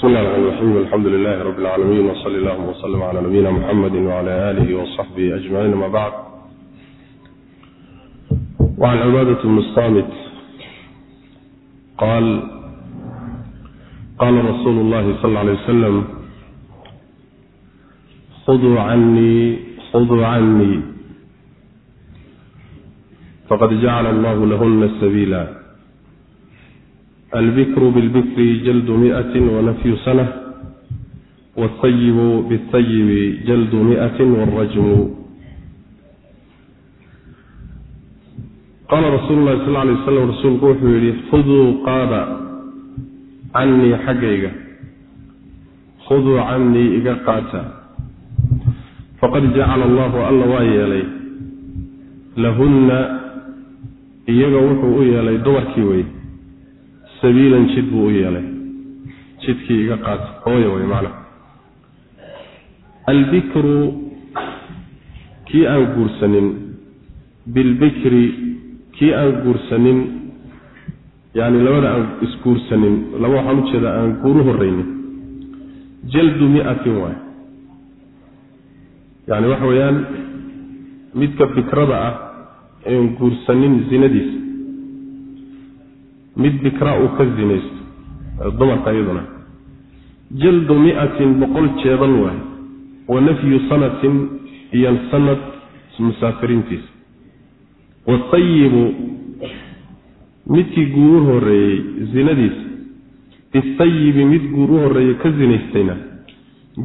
bismi اllah الرحmn الرaxيm alxamdu لlah rb اlcaalamiin wصli اllahma وslm عlى nabiyina mxamedi وعlى آlih وصaxbihi أجmaعiin ama bعd وعn cibaadaة bn الصamit qaal qala rasuulu اllahi sal اه عlيه wslam khuduu canii khuduu canii faqad jacala allah lahuna sabiila albikru bilbikri jaldu miati wanafyu sana wاsayibu bاsayibi jaldu miati wاrajmu qaala rasuulu lahi sal lay waslam rasuulku wuxuu yihi khuduu qaada canii xaggayga khuduu canii iga qaata faqad jacala allahu alla waa yeelay lahunna iyaga wuxuu u yeelay dumarkii wey sabiilan jid buu u yeelay. Jidkii iga qaata hooya wey macna. Albikru kii aan guursanin. Bilbikri kii aan guursanin. Yani labada aan isguursanin laba waxaan u jeedaa aan guuru horeynin jaldu miatin waay yani waxa weeyaan midka fikrada ah een guursanin zinadiisa mid bikra uu ka zinaysto dumarka iyaduna. Jaldu miatin boqol jeedal waay wa nafyu sanatin iyo sanad musaafiriintiisa wasayibu midkii guur u horeeyey zinadiisa bisayibi mid guur u horeeyey ka zinaystayna.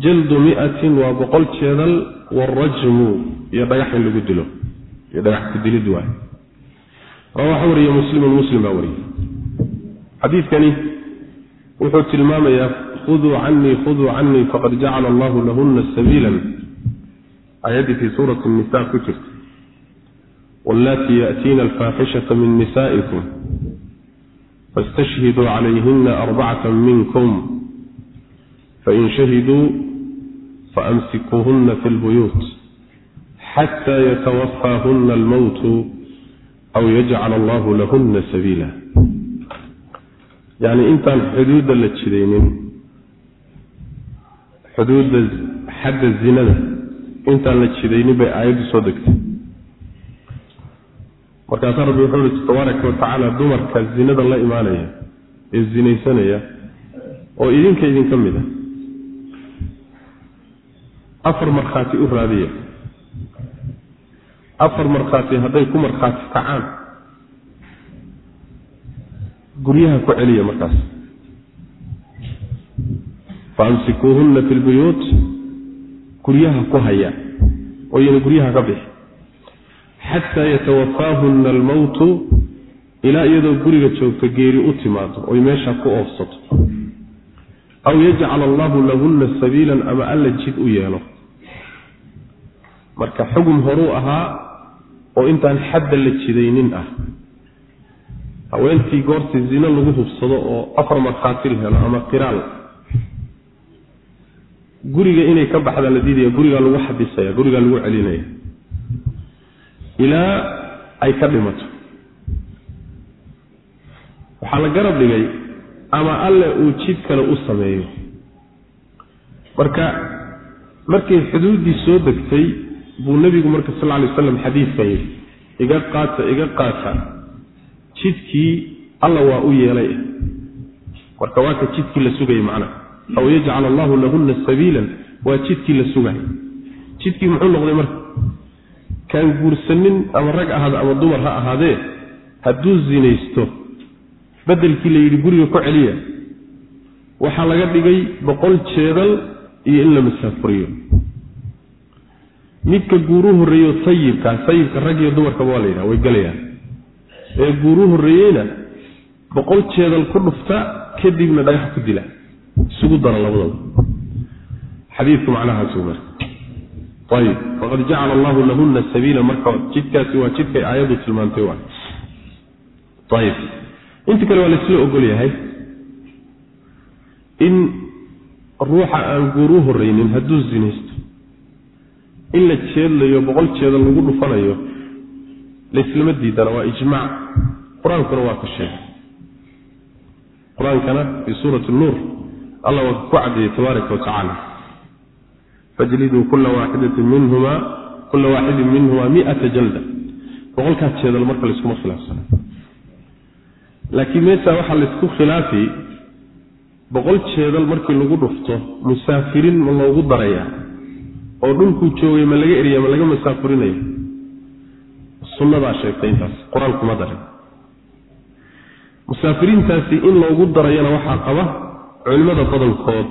Jaldu miatin waa boqol jeedal warajmu iyo dhagax in lagu dilo iyo dhagax kudilid waay. Waxaa wariye muslimun muslim baa wariyey xadiidkani wuxuu tilmaamayaa khuduu canii khuduu canii faqad jacala allahu lahuna sabiilan. Aayaddii fii suurati nisa ku jirta. Wallatii yaatiina alfaaxishata min nisaa'ikum fastashhiduu calayhina arbacata minkum fain shahiduu faamsikuuhuna fi lbuyuut xataa yatawafaahuna almowtu aw yajcala allahu lahuna sabiila yacni intaan xuduudda la jidaynin xuduudda xagga zinada intaan la jidaynin bay aayaddu soo degtay. Markaasaa rabbi wuxuu ihi tabaaraka watacaala dumarka zinada la imaanaya ee zinaysanaya oo idinka idinka mid a afar markhaati u raadiya. Afar markhaati hadday ku markhaati kacaan guryaha ku celiya markaas. Faamsikuuhunna fi lbuyuut guryaha ku haya oo iyana guryaha ka bixi. Xataa yatawafaahunna almowtu ilaa iyadoo guriga joogto geeri u timaado oy meesha ku oofsato. Aw yajcal allahu lahunna sabiilan ama alla jid u yeelo. Marka xugum horuu ahaa oo intaan xadda la jidaynin ah haweentii goortii zino lagu hubsado oo afar markhaati la helo ama qiraal guriga inay ka baxda la diidaya gurigaa lagu xabisaya gurigaa lagu celinaya. Ilaa ay ka dhimato. Waxaa la garab dhigay ama alle uu jid kale u sameeyo. Marka markay xuduuddii soo degtay buu nebigu marka sal lla lay waslam xadiidkan yidhi iga qaata iga qaata jidkii alla waa u yeelay. Marka waa ka jidkii la sugayay macnaha aw yajcal allahu lahunna sabiilan waa jidkii la sugay. Jidkii muxuu noqday marka? Kaan guursanin ama rag ahaada ama dumar ha ahaadee hadduu zinaysto bedelkii la yidhi guriga ku celiya waxaa laga dhigay boqol jeedal iyo in la masaafuriyo. Midka guuru horreeyo sayibka sayibka rag iyo dumarkaba waa la yidhaha way galayaan ee guuru horreeyeyna boqol jeedal ku dhufta kadibna dhagax ku dila. Isugu dara labadaba xadiidku macnahaasuu marka. Ayib faqad jacala allahu lahuna sabiila marka jidkaasi waa jidkay aayaddu tilmaantay waay ayib inta kale waa laisla ogol yahay in ruuxa aan guuru horreynin hadduu zinaysto in la jeedlayo boqol jeedal lagu dhufanayo laislama diidana waa ijmaac qur'aankuna waa ka sheegay qur'aankana fii suurati nuur alla waa ku caddeeyey tabaaraka wa tacaala. Fajliduu kula waaxidatin minhuma kula waaxidin minhuma miata jalda. Boqolkaas jeedal marka layskuma khilaafsana laakiin meeshaa waxaa laysku khilaafi boqol jeedal markii lagu dhufto musaafiriin ma loogu darayaa. Oo dhulkuu joogay ma laga eriya ma laga masaafurinaya sunnadaa sheegtay intaas qur'aankuma darin. Musaafiriintaasi in loogu darayana waxaa qaba culimada badankood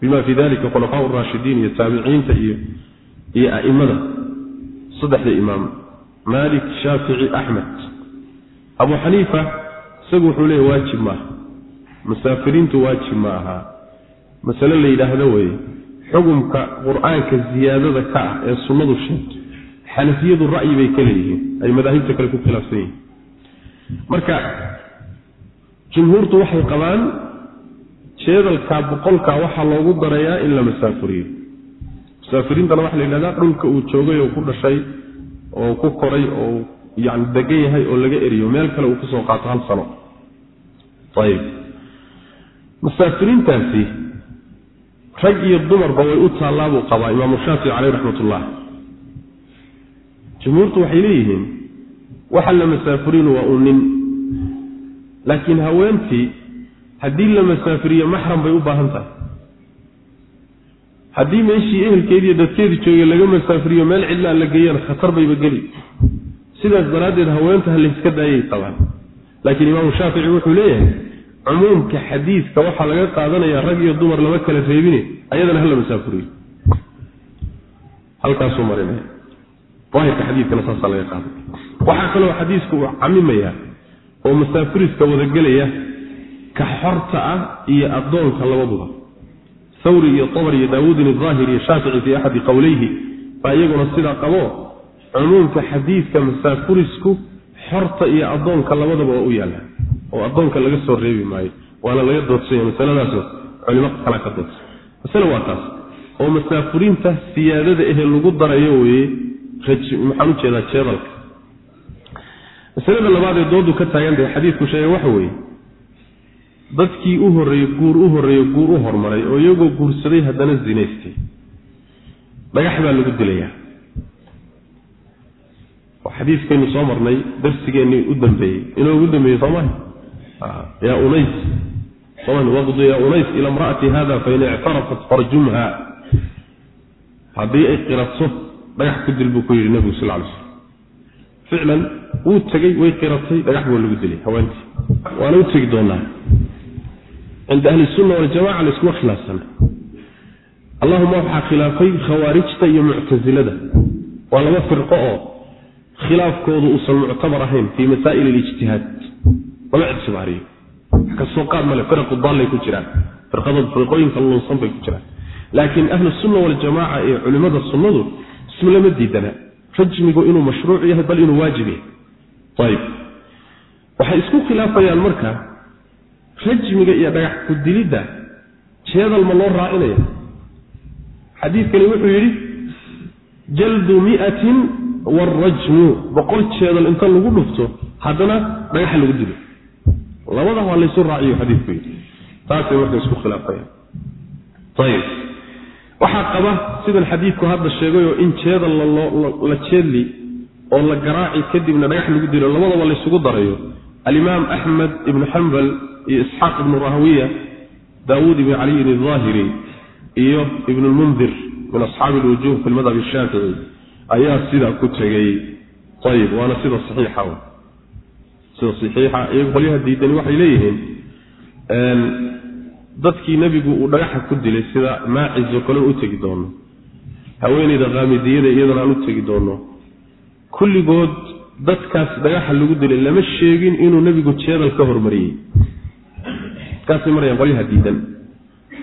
bima fii dalika khulafaa raashidiin iyo taabiciinta iyo iyo a'immada saddexda imaam maalik shaafici axmed. Abu xaniifa isagu wuxuu leeya waajib maaha musaafiriintu waajib ma aha. Masale la yidhaahdo weye xukumka qur'aanka ziyaadada ka ah ee sunnadu sheegto xanafiyadu ra'yi bay ka leeyihiin ay madaahibta kale ku khilaafsan yihiin. Marka jumhuurtu waxay qabaan jeedalka boqolka waxaa loogu darayaa in la masaafuriyo. Musaafiriintana waxaa la yidhahdaa dhulka uu joogay oo ku dhashay oo ku koray oo yani degan yahay oo laga eriyo meel kale uu ku soo qaato hal sano. Ayib. Musaafiriintaasi rag iyo dumarba way u taallaa buu qabaa imaamu shaafici caleyh raxmatullah jumhuurtu waxay leeyihiin waxa la masaafuriinu waa uu nin. Laakiin haweentii haddii la masaafiriyo maxram bay u baahan tahay. Haddii meeshii ehelkeediiyo dadkeedi joogay laga masaafiriyo meel cidlaan la geeyana khatar bayba geli. Sidaas daraaddeed haweenta ha layska daayay qabaan laakiin imaamu shaafici wuxuu leeyahay cumuumka xadiidka waxaa laga qaadanayaa rag iyo dumar lama kala reebine ayadana hala masaafuriyo. Halkaasuu marinaya aahirka xadiidkana saasaa laga qaaday waxaa kaloo xadiisku uu camimayaa oo masaafiriska wadagelaya ka xorta ah iyo addoonka labaduba thawri iyo tabr iyo daawuudin aahir iyo shaafici fii axadi qowleyhi baa iyaguna sidaa qabo cumuumka xadiidka masaafurisku xorta iyo addoonka labadaba waa u yaalla oo addoonka laga soo reebi maayo. Waana laga doodsanya masaladaaso culimo kala ka doodsa masale waa taas. Oo masaafuriinta siyaadada ehe lagu darayo weye maxaan u jeedaa jeedalka masalada labaad ee doodu ka taagantahay xadiidku sheegay waxa weeye dadkii u horreeyey guur u horreeye guur u hormaray oo iyagoo guursaday haddana zinaystay. Dhagax baa lagu dilayaa. Xadiidkaynu soo marnay darsigeennii u dambeeyey. Inuu ugu dambeeyey soomaha yaa unays. Sooma waqdu yaa unays ila imra'ati hada fain ictarafat farjumha. Haddii ay qirato dhagax ku dil buu ku yidhi nebigu sal lay slam ficlan wuu tegey way qiratay dhagax buu lagu dilay haweentii waana u tegi doonaa. Cinda ahli sunna waljamaca laiskuma khilaafsana allahuma waxaa khilaafay khawaarijta iyo muctasilada waa laba firqo oo khilaafkoodu uusan muctabar ahayn fii masaa'il alijtihaad. Lama ictibaariyo. Wax ka soo qaad male firaqu daallay ku jiraan. Firqooyinka lunsan bay ku jiraan. Laakiin ahlu sunna waljamaca ee culimmada sunnadu isma lama diidana rajmigu inuu mashruuc yahay bal inuu waajib yahay. Ayib. Waxay isku khilaafayaan marka rajmiga iyo dhagax ku dilidda jeedal ma loo raacinaya xadiidkani wuxuu yidhi jaldu miatin waarajmu boqol jeedal inta lagu dhufto haddana dhagaxa lagu dilo. Labada waa laysu raaciyo xadiidku yidhi. Taasay marka isku khilaafayaan. Ayib waxaa qaba sidan xadiidku hadda sheegayoo in jeedal la jeedli oo la garaaci kadibna dhagax lagu dilo labadaba laysugu darayo. Alimaam axmed ibnu xambal iyo isxaaq ibnu rahwiya daawuud ibni caliyin aahiri iyo ibn lmundir min asxaabi lwujuh fi lmadhab shaafici ayaa sidaa ku tegey ayib waana sida saxiixa sida saxiixa iyagu qolyaha diidani waxay leeyihiin dadkii nebigu uu dhagaxa ku dilay sida maacis oo kale u tegi doono haweeneyda kaamidiyada iyadana aan u tegi doono. Kulligood dadkaas dhagaxa lagu dilay lama sheegin inuu nebigu jeedal ka hormariyey. Kaasay marayaan qolyaha diidan.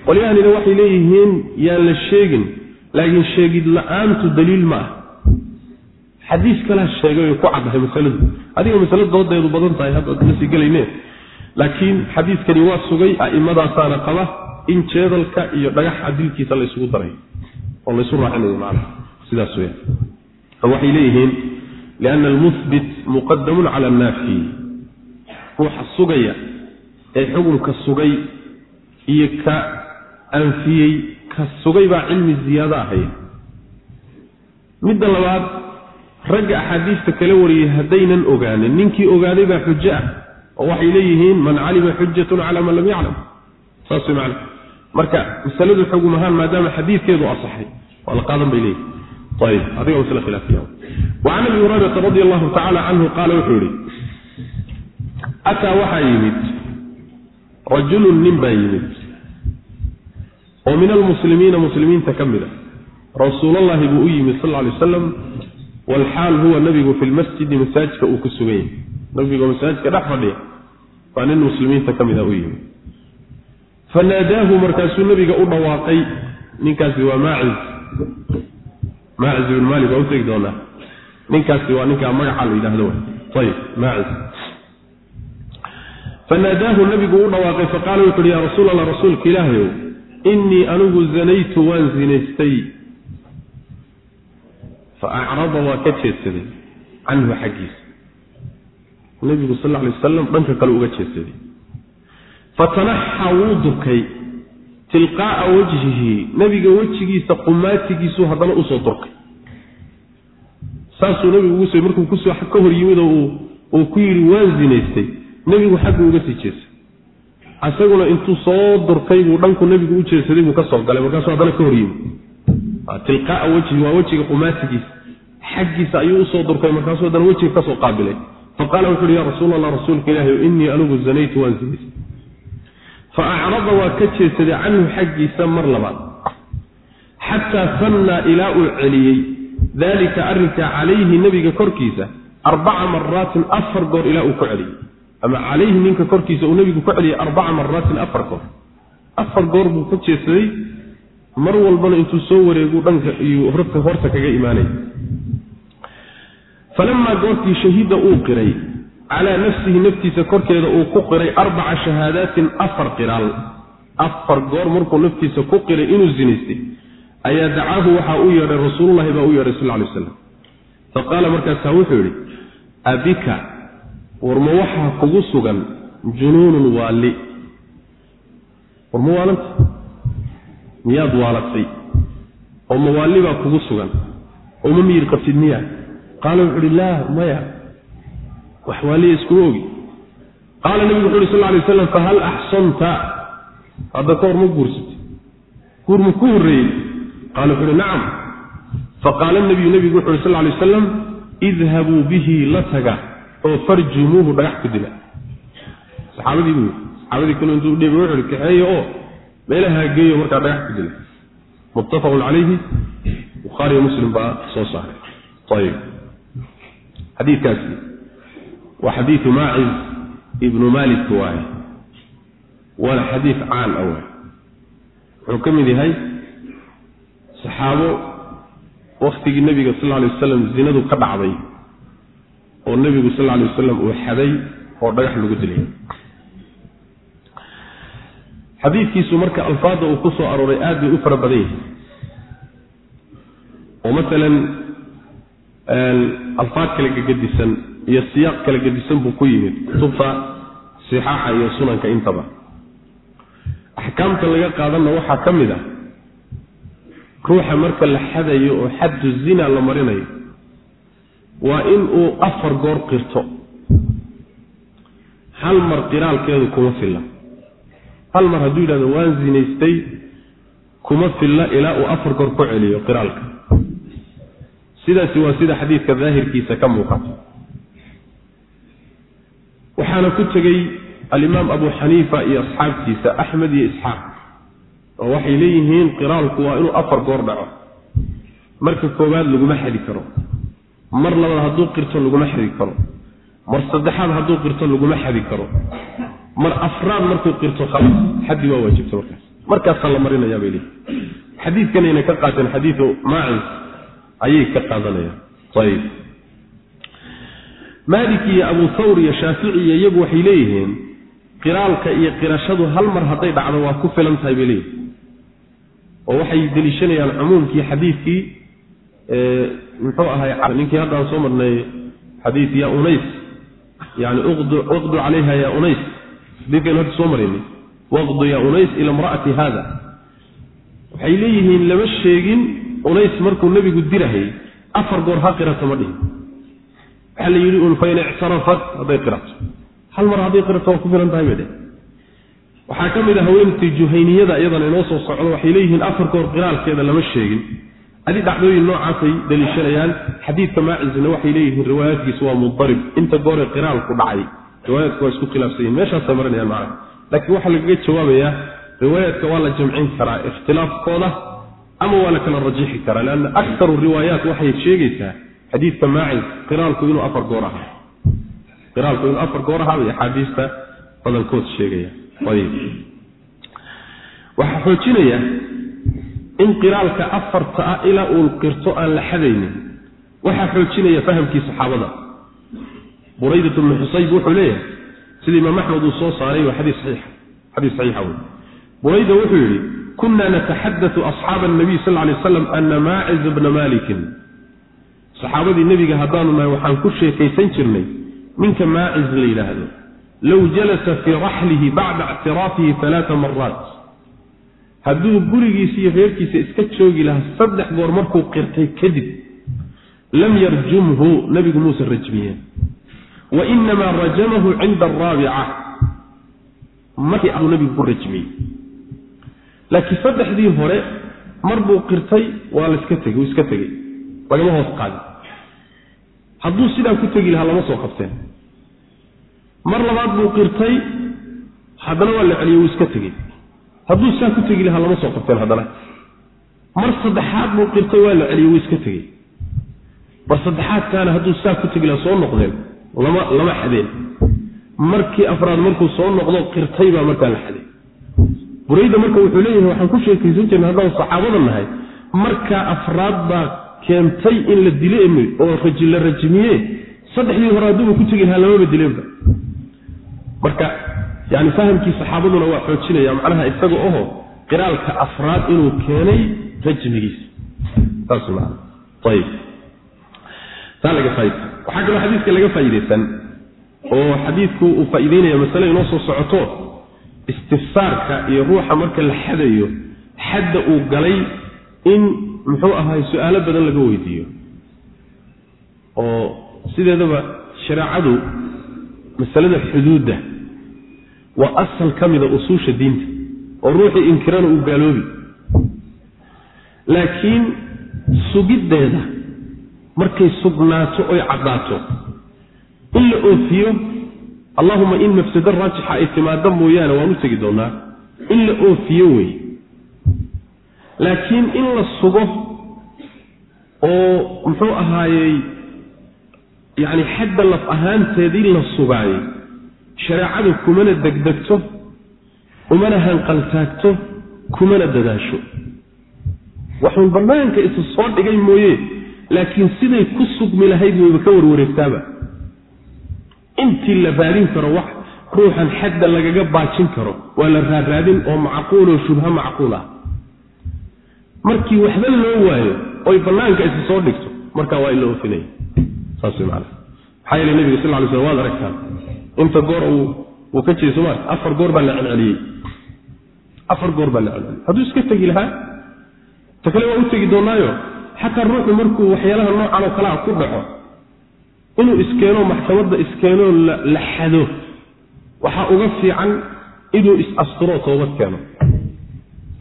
Qolyahanina waxay leeyihiin yaan la sheegin laakiin sheegid la'aantu daliil ma ah. Xadiis kalaa sheegay oo ku caddahay masaladu. Adiga masalo doodeedu badan tahay haddaad la sii gelayne laakiin xadiiskani waa sugay a'immadaasaana qaba in jeedalka iyo dhagaxa dilkiisa la ysugu daray oo laysu raacinayo macana sidaas weya waxay leeyihiin lianna almuhbit muqadamun cala annaafi. Ruuxa sugaya ee xukunka sugay iyo ka anfiyey ka sugay baa cilmi ziyaado ahaya midda labaad ragga axaadiista kala wariyey haddaynan ogaanin. Ninkii ogaaday baa xujo ah oo waxay leeyihiin man calima xujatun calaa man lam yaclam. Saas way macana marka masaladu xogum ahaan maadaama xadiidkeedu asaxay waa la qaadan bay leeyihiin ayib adiga masle khilaafiya wacan abi hurayrata radi allahu tacala canhu qaala wuxuu yihi ataa waxaa yimid rajulun nin baa yimid oo min almuslimiina muslimiinta ka mid a rasuulallahi buu u yimid sal ly wasalam walxaal huwa nabigu fi lmasjidi masaajidka uu ku sugan yahay. Nabigoo masaajidka dhex fadhiya waa nin muslimiinta ka mid u yimid fanaadaahu markaasuu nabiga u dhawaaqay ninkaasi waa maaciz maaciz ibn maalik waa utegi doonaa. Ninkaasi waa ninkaa magaca la yidhaahdo ayib maaciz fanaadaahu nabigu u dhawaaqay faqaala wuxu uhi yaa rasuul allah rasuulka ilaahayow innii anigu zanaytu waan zinaystay. Fa acrada waa ka jeedsaday canhu xaggiisa nabigu sal lla alay wasalam dhanka kale uga jeedsaday fatanaxa wuu durkay tilqaa'a wajhihi nebiga wejigiisa qumaatigiisuu haddana u soo durkay saasuu nabigu ugu soo markuu ku soo ka hor yimid oo uu ku yidhi waan zinaystay. Nebigu xaggu uga sii jeestay isaguna intuu soo durkay buu dhanku nebigu u jeedsaday buu ka soo galay markaasuu haddana ka hor yimid. Tilqaa'a wajhi waa wejiga qumaatigiisa. Xaggiisa ayuu u soo durkay markaasuu haddana wejiga ka soo qaabilay faqaala wuxu uhi ya rasuul allah rasuulka ilaahi innii anigu zanaytu waan zinaystay fa acrada waa ka jeedsaday canhu xaggiisa mar labaad xataa fannaa ilaa uu celiyey daalika arrinka calayhi nebiga korkiisa arbaca maraatin afar goor ilaa uu ku celiyey ama calayhi ninka korkiisa uu nebigu ku celiyey arbaca maraatin afar goor afar goor buu ka jeedsaday mar walbana intuu soo wareegu dhanka iyo horta kaga imaanaya falamaa goortii shahida uu qiray calaa nafsihi naftiisa korkeeda uu ku qiray arbaca shahaadaatin afar qiraal afar goor markuu naftiisa ku qiray inuu zinaystay ayaa dacaahu waxaa u yeedhay rasuululahi baa u yeedhay sal lay slam fa qaala markaasaa wuxuu yidhi abika warma waxaa kugu sugan junuunun waali. Warma waalanta? Miyaad waalatay oo mawaalli baa kugu sugan. Oo ma miyir qabtid miya qaala wuxu uhi laa maya wax waaliya iskuma ogi qaala nebigu wuxu uhi sal lay aslam fahal axsanta? Hadda ka hor ma guursatay guur ma ku horreeyey? Qaala wuxu uhi nacam. Faqaala nabiyu nebigu wuxu uhi sal lay wasalam idhabuu bihi la taga oo farjumuuhu dhagax ku dila. Saxaabadii buu saxaabadii kale intuu udheeb wuxu uhi kaxeeya oo meelaha geeyo markaa dhagax ku dila. Muttafaqun calayhi bukhaariyo muslim baa soo saaray. Ayib xadiidkaasi. Waa xadiidu maaciz ibnu malik waaye. Waana xadiid caan ah waay wuxuu ka mid yahay saxaabo waktigii nebiga sal alay wasalam zinadu ka dhacday oo nebigu sal alay wasalam uu xaday oo dhagax lagu dilay. Xadiidkiisu marka alfaadda uu ku soo arooray aad bay u fara badan yahay oo masalan alfaad kala gegedisan iyo siyaaq kala gedisan buu ku yimid. Kutubta sixaaxa iyo sunanka intaba. Axkaamta laga qaadanna waxaa ka mid ah ruuxa marka la xadayo oo xaddu zina la marinayo waa in uu afar goor qirto. Hal mar qiraalkeedu kuma filla. Hal mar hadduu yidhahdo waan zinaystay kuma filla ilaa uu afar goor ku celiyo qiraalka sidaasi waa sida xadiidka daahirkiisa ka muuqata waxaana ku tegey alimaam abu xaniifa iyo asxaabtiisa axmed iyo isxaaq oo waxay leeyihiin qiraalku waa inuu afar goor dhaco. Marka koowaad laguma xadi karo. Mar labaad hadduu qirto laguma xadi karo. Mar saddexaad hadduu qirto laguma xadi karo. Mar afraad markuu qirto khalas xaddi waa waajibta markaas. Markaasaa la marinayaa bay leeyihiin xadiidkanayna ka qaateen xadiidu maacis ayay ka qaadanayaan. Maalik iyo abu thawr iyo shaafici iyo iyagu waxay leeyihiin qiraalka iyo qirashadu hal mar hadday dhacdo waa ku filan tahay bay leeyihiin oo waxay deliishanayaan cumuumkii xadiidkii muxuu ahay ninkii haddaan soo marnay xadiid ya unays yani uqdu calayha ya unays xadiidkaynu hadda soo maraynay waqdu ya unays ila imra'ati hada waxay leeyihiin lama sheegin unays markuu nebigu dirahayy afar goor ha qirato ma dhihin. Waxaa la yidhi un fain ictarafat hadday qirato hal mar hadday qirato waa ku filan tahay bay dheh waxaa ka mid a haweentii juhayniyada iyadana inoo soo socdo waxay leeyihiin afar goor qiraalkeeda lama sheegin. Adi dhacdooyin noocaasay daliishanayaan. Xadiidka maacisna waxay leeyihiin riwaayaadkiisu waa mudarib. Inta gooree qiraalku dhacay riwaayaadku waa isku khilaafsanyihin meeshaasay marinayaan macana laakiin waxaa lagaga jawaabayaa riwaayaadka waa la jamcin karaa ikhtilaafkooda ama waa la kala rajixi karaa leanna aktaru riwaayaat waxay sheegaysaa xadiidka maacis qiraalku inuu afar goor ahaa. Qiraalku inuu afar goor ahaa bay axaadiista badankood sheegaya waxaa xoojinaya in qiraalka afarta ah ilaa uu qirto aan la xadaynin. Waxaa xoojinaya fahamkii saxaabada. Buraydat bnu xusayb wuxuu leeyahay sida imaam axmed uu soo saaray waa xadiis saxiixa xadiis saxiixa wey burayda wuxuu yidhi kuna nataxadatu asxaaba nabiy sal lay aslam ana maaciz bna malikin. Saxaabadii nebiga haddaanu nahay waxaan ku sheekaysan jirnay ninka maaciz la yidhaahdo low jalasa fii raxlihi bacda ictiraafihi alaaa maraat hadduu gurigiisa iyo reerkiisa iska joogi lahaa saddex goor markuu qirtay kadib lam yarjumhu nebigu muusan rajmiyeen. Wa inamaa rajamahu cinda araabica markii abuu nebigu ku rajmiyey laakiin saddexdii hore mar buu qirtay waa laska tegey wuu iska tegey. Lagama hoos qaadin. Hadduu sidaa ku tegi lahaa lama soo qabteen. Mar labaad buu qirtay haddana waa la celiyey wuu iska tegey. Hadduu saa ku tegi lahaa lama soo qabteen haddana. Mar saddexaad buu qirtay waa la celiyey wuu iska tegey. Mar saddexaadkaana hadduu saa ku tegi lahaa soo noqdeen lama lama xadeen. Markii afraad markuu soo noqdo qirtay baa markaa la xadeen burayda marka wuxuu leeyahay waxaan ku sheekaysan jirna haddaan saxaabada nahay. Markaa afraad baa keentay in la dile oo la rajimiye. Saddexdii hore hadduuba ku tegi lahaa lamaba dileenba marka yani fahamkii saxaabaduna waa xoojinaya macnaha isaga oho qiraalka afraad inuu keenay rajmigiisa saas man ayib taa laga faaid waxaa kaloo xadiiska laga faa'iidaysan oo xadiidku uu faa'iideynaya masale inoo soo socoto istifsaarka iyo ruuxa marka la xadayo xadda uu galay in muxuu ahaay su'aalo badan laga weydiiyo. Oo sideedaba shareecadu masalada xuduudda waa asal ka mida usuusha diinta oo ruuxii inkirana uu gaaloobi. Laakiin sugiddeeda markay sugnaato oy caddaato in la oofiyo allahuma in mafsado raajixa ay timaado mooyaane waan u tegi doonaa. In la oofiyo wey. Laakiin in la sugo oo muxuu ahaayey yacni xadda laf ahaanteedii la sugaayey shareecadu kumana degdegto umana hanqaltaagto kumana dadaasho. Waxuun bannaanka isu soo dhigay mooye laakiin siday ku sugmi lahayd wayba ka warwareegtaaba intii la raadin karo wax ruuxan xadda lagaga baajin karo waa la raaraadin oo macquuloo shubha macquul ah. Markii waxba loo waayo oy bannaanka isu soo dhigto markaa waa in la oofinaya saas way macana maxaa yeele nebiga sal ly slam waad aragtaan. Inta goor uu ka jeeso ma afar goor baa la celceliyey afar goor baa la celceliyey hadduu iska tegi lahaa ta kale waa u tegi doonaayo. Xataa ruuxu markuu waxyaalaha noocan oo kalea ku dhaco inuu iskeeno maxkamadda iskeenoo la xado waxaa uga fiican inuu is-asturoo toobad keeno.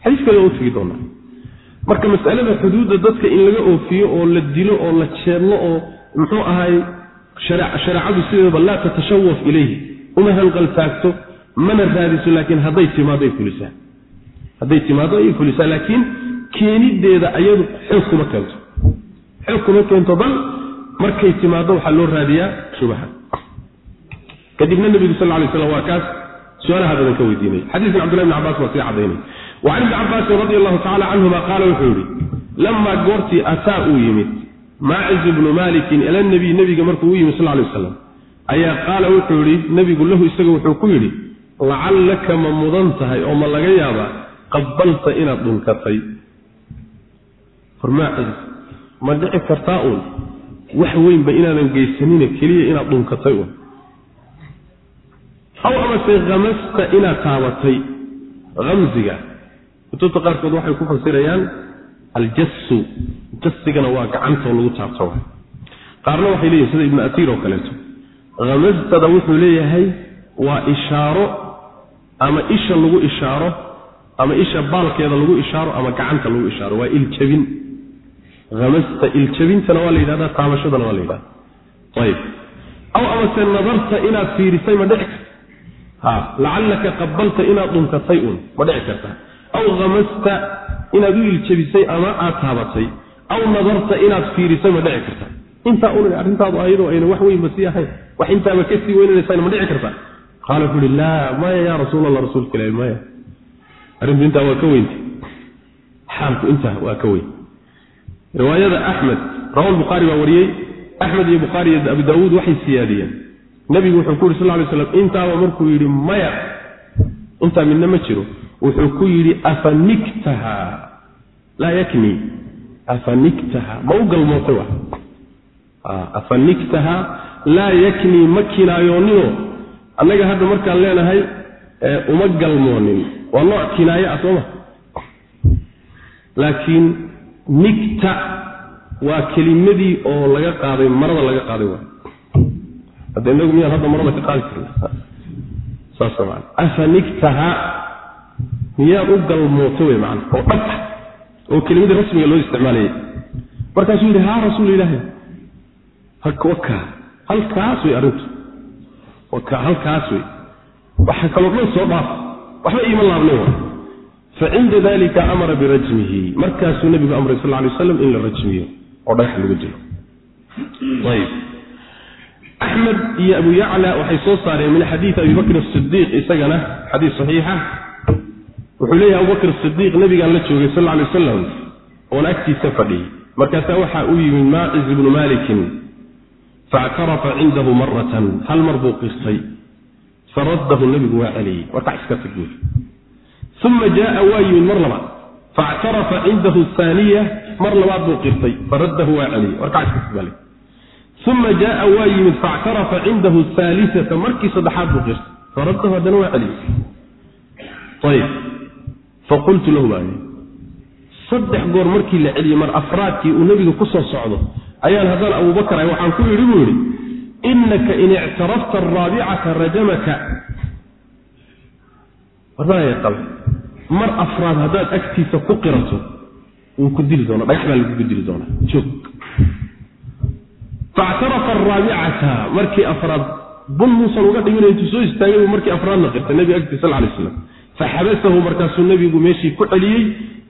Xadiis kale u tegi doonaa. Marka masalada xuduudda dadka in laga oofiyo oo la dilo oo la jeedlo oo muxuu ahaay shareecadu sideedaba laa tatashawaf ilayhi. Uma hanqaltaagto mana raadiso laakiin hadday timaado fulisaa. Hadday timaado ayay fulisaa laakiin keenideeda ayadu xoog kuma keento. Xoog kuma keento bal markay timaado waxaa loo raadiyaa shubaha kadibna nebigu sal lay slam waa kaas su'aalaha badan ka weydiinay. Xadiiska cabdullahi bn cabas baa sii cadaynay wa can ibni cabaasin radi allahu tacala canhuma qaala wuxuu yihi lamaa goortii ataa uu yimid maaciz bnu malikin ila nabiy nebiga markuu u yimi sal lay waslam ayaa qaala wuxuu yidhi nebigu lahu isaga wuxuu ku yidhi lacallaka ma mudan tahay oo ma laga yaabaa qabalta inaad dhunkatay ma dhici kartaa uun wax weynba inaadan geysanina keliya inaad dhunkatay uun aw amase hamasta inaad taabatay hamsiga kutubta qaarkood waxay ku fasirayaan aljasu jasigana waa gacantoo lagu taabto. Qaarna waxay leeyihiin sida ibnu asiir oo kaleeto. Hamastada wuxuu leeyahay waa ishaaro ama isha lagu ishaaro ama isha baalkeeda lagu ishaaro ama gacanta lagu ishaaro. Waa iljabin hamasta iljabintana waa la yidhahdaa taabashadana waa la yidhahda ayib aw amase nadarta inaad fiirisay ma dhici karta lacallaka qabalta inaad dhunkatay un ma dhici karta aw hamasta inaad u iljabisay ama aad taabatay aw nadarta inaad fiirisay ma dhici karta intaa un arrintaadu ayadoo ayna wax weynba sii ahayn wax intaaba ka sii weynanaysana ma dhici karta qaala wuxu uhi laa maya yaa rasuul allah rasuulka ilahi maya arrintu intaa waa ka weynta xaalku intaa waa ka weyn riwaayada axmed rawa bukhaari baa wariyey axmed iyo bukhaari iyo abu daawuud waxay siyaadiyeen. Nebigu wuxuu ku yidhi sal lay slam intaaba markuu yidhi maya intaa midna ma jiro. Wuxuu ku yidhi afaniktaha laa yakni afaniktaha ma u galmootay wa? Afaniktaha laa yakni ma kinaayoonino annaga hadda markaan leenahay uma galmoonin. Waa nooc kinaaye ah sooma laakiin nigta waa kelimadii oo laga qaaday marada laga qaaday waa hadda inagu miyaan hadda marada ka qaadi karna saas man afa nigtaha miyaad u galmootay wey macana oo dhab ah oo kelimadii rasmiga loo isticmaalayay markaasuu yidhi haa rasuul ilaahi. Waka halkaas wey arrintu. Halkaas wey waxa kaloo dhan soo dhaaf waxba iima laabnay facinda dalika amara birajmihi markaasuu nebigu amray sal lay waslam in la rajmiyo oo dhagax lagu dilo. Ayb axmed iyo abu yacla waxay soo saareen min xadiidi abi bakr asidiiq isagana xadiis saxiixa wuxuu leeyahay abubakr sidiiq nabigaan la joogay sal lay wasalam oona agtiisa fadhiyey markaasaa waxaa u yimid maacis ibnu malikin faactarafa cindahu maratan hal mar buu qirtay faraddahu nebigu waa celiyey warkac iska tag buuli uma jaaa waa yimid mar labaad faactarafa cindahu aaniya mar labaad buu qirtay faraddahu waa celiyey warkac iska tag bal uma jaaa waa yimid faactarafa cindahu aaliata markii saddexaad buu qirtay faraddahu haddana waa celiyey ayb faqultu lahu baa saddex goor markii la celiyey mar afraadkii uu nebiga ku soo socdo ayaan haddaan abubakar ahay waxaan ku yidhi buu yidhi innaka in ictarafta araabicata rajamaka warbaaqab mar afraad haddaad agtiisa ku qirato wuu ku dili doonaa dhagax baa lagugu dili doonaa. Joog. Faactarafa araabicata markii afraad bun muusan uga dhiginayo intuu soo istaagay buu markii afraadna qirtay nebiga agtiisa sal lay slam faxabasahu markaasuu nebigu meeshii ku celiyey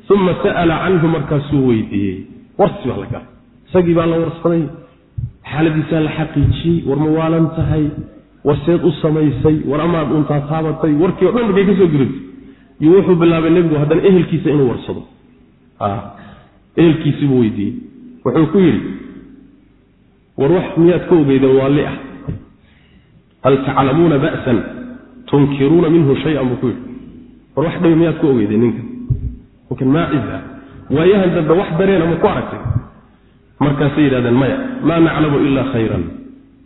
uma sa'ala canhu markaasuu weydiiyey. Warsi baa la isagii baa la warsaday xaaladiisaa la xaqiijiyey war ma waalan tahay war seed u samaysay war amaad untaa taabatay warkii o dhan markay ka soo gurantay iyo wuxuu bilaabay nebigu haddana ehelkiisa inuu warsado. Ehelkiisiibuu weydiiyey. Wuxuu ku yidhi war wax miyaad ka ogeydeen waalli ah. Hal taclamuuna ba'san tunkiruuna minhu shay-an buu ku yidhi. War wax dhabi miyaad ka ogeydeen ninkan ninkan maaciz ah. Waayahan dambe wax dareen ama ku aragtay? Markaasay yidhahdeen maya maa naclamu ilaa khayran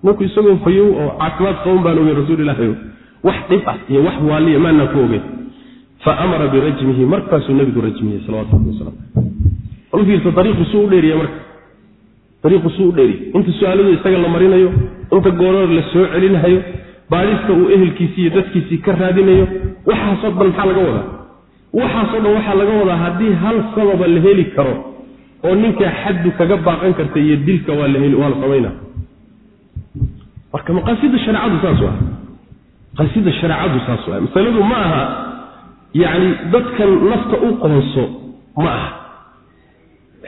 ninku isagoo fayow oo caafimaad qaban baan ogeyn rasuulilahi wax dhib ah iyo wax waaliya maanaan ku ogeyn. Fa amara birajmihi markaasuu nebigu rajmiyey salawatu rabbi wasalam u dariiqu suu u dheeriya marka. Dariiqu suu u dheeriya inta su'aaladu isaga la marinayo inta gooror la soo celinayo baadista uu ehelkiisii iyo dadkiisii ka raadinayo waxaasoo dhan maxaa laga wadaa? Waxaasoo dhan waxaa laga wadaa haddii hal sababa la heli karo oo ninkaa xaddu kaga baaqan karta iyo dilka waa la heli waa la samayna marka maqaasida shareecadu saas waa. Maqaasida shareecadu saas waa. Masaladu ma aha. Yacni dadkan nafta u qoonso ma aha.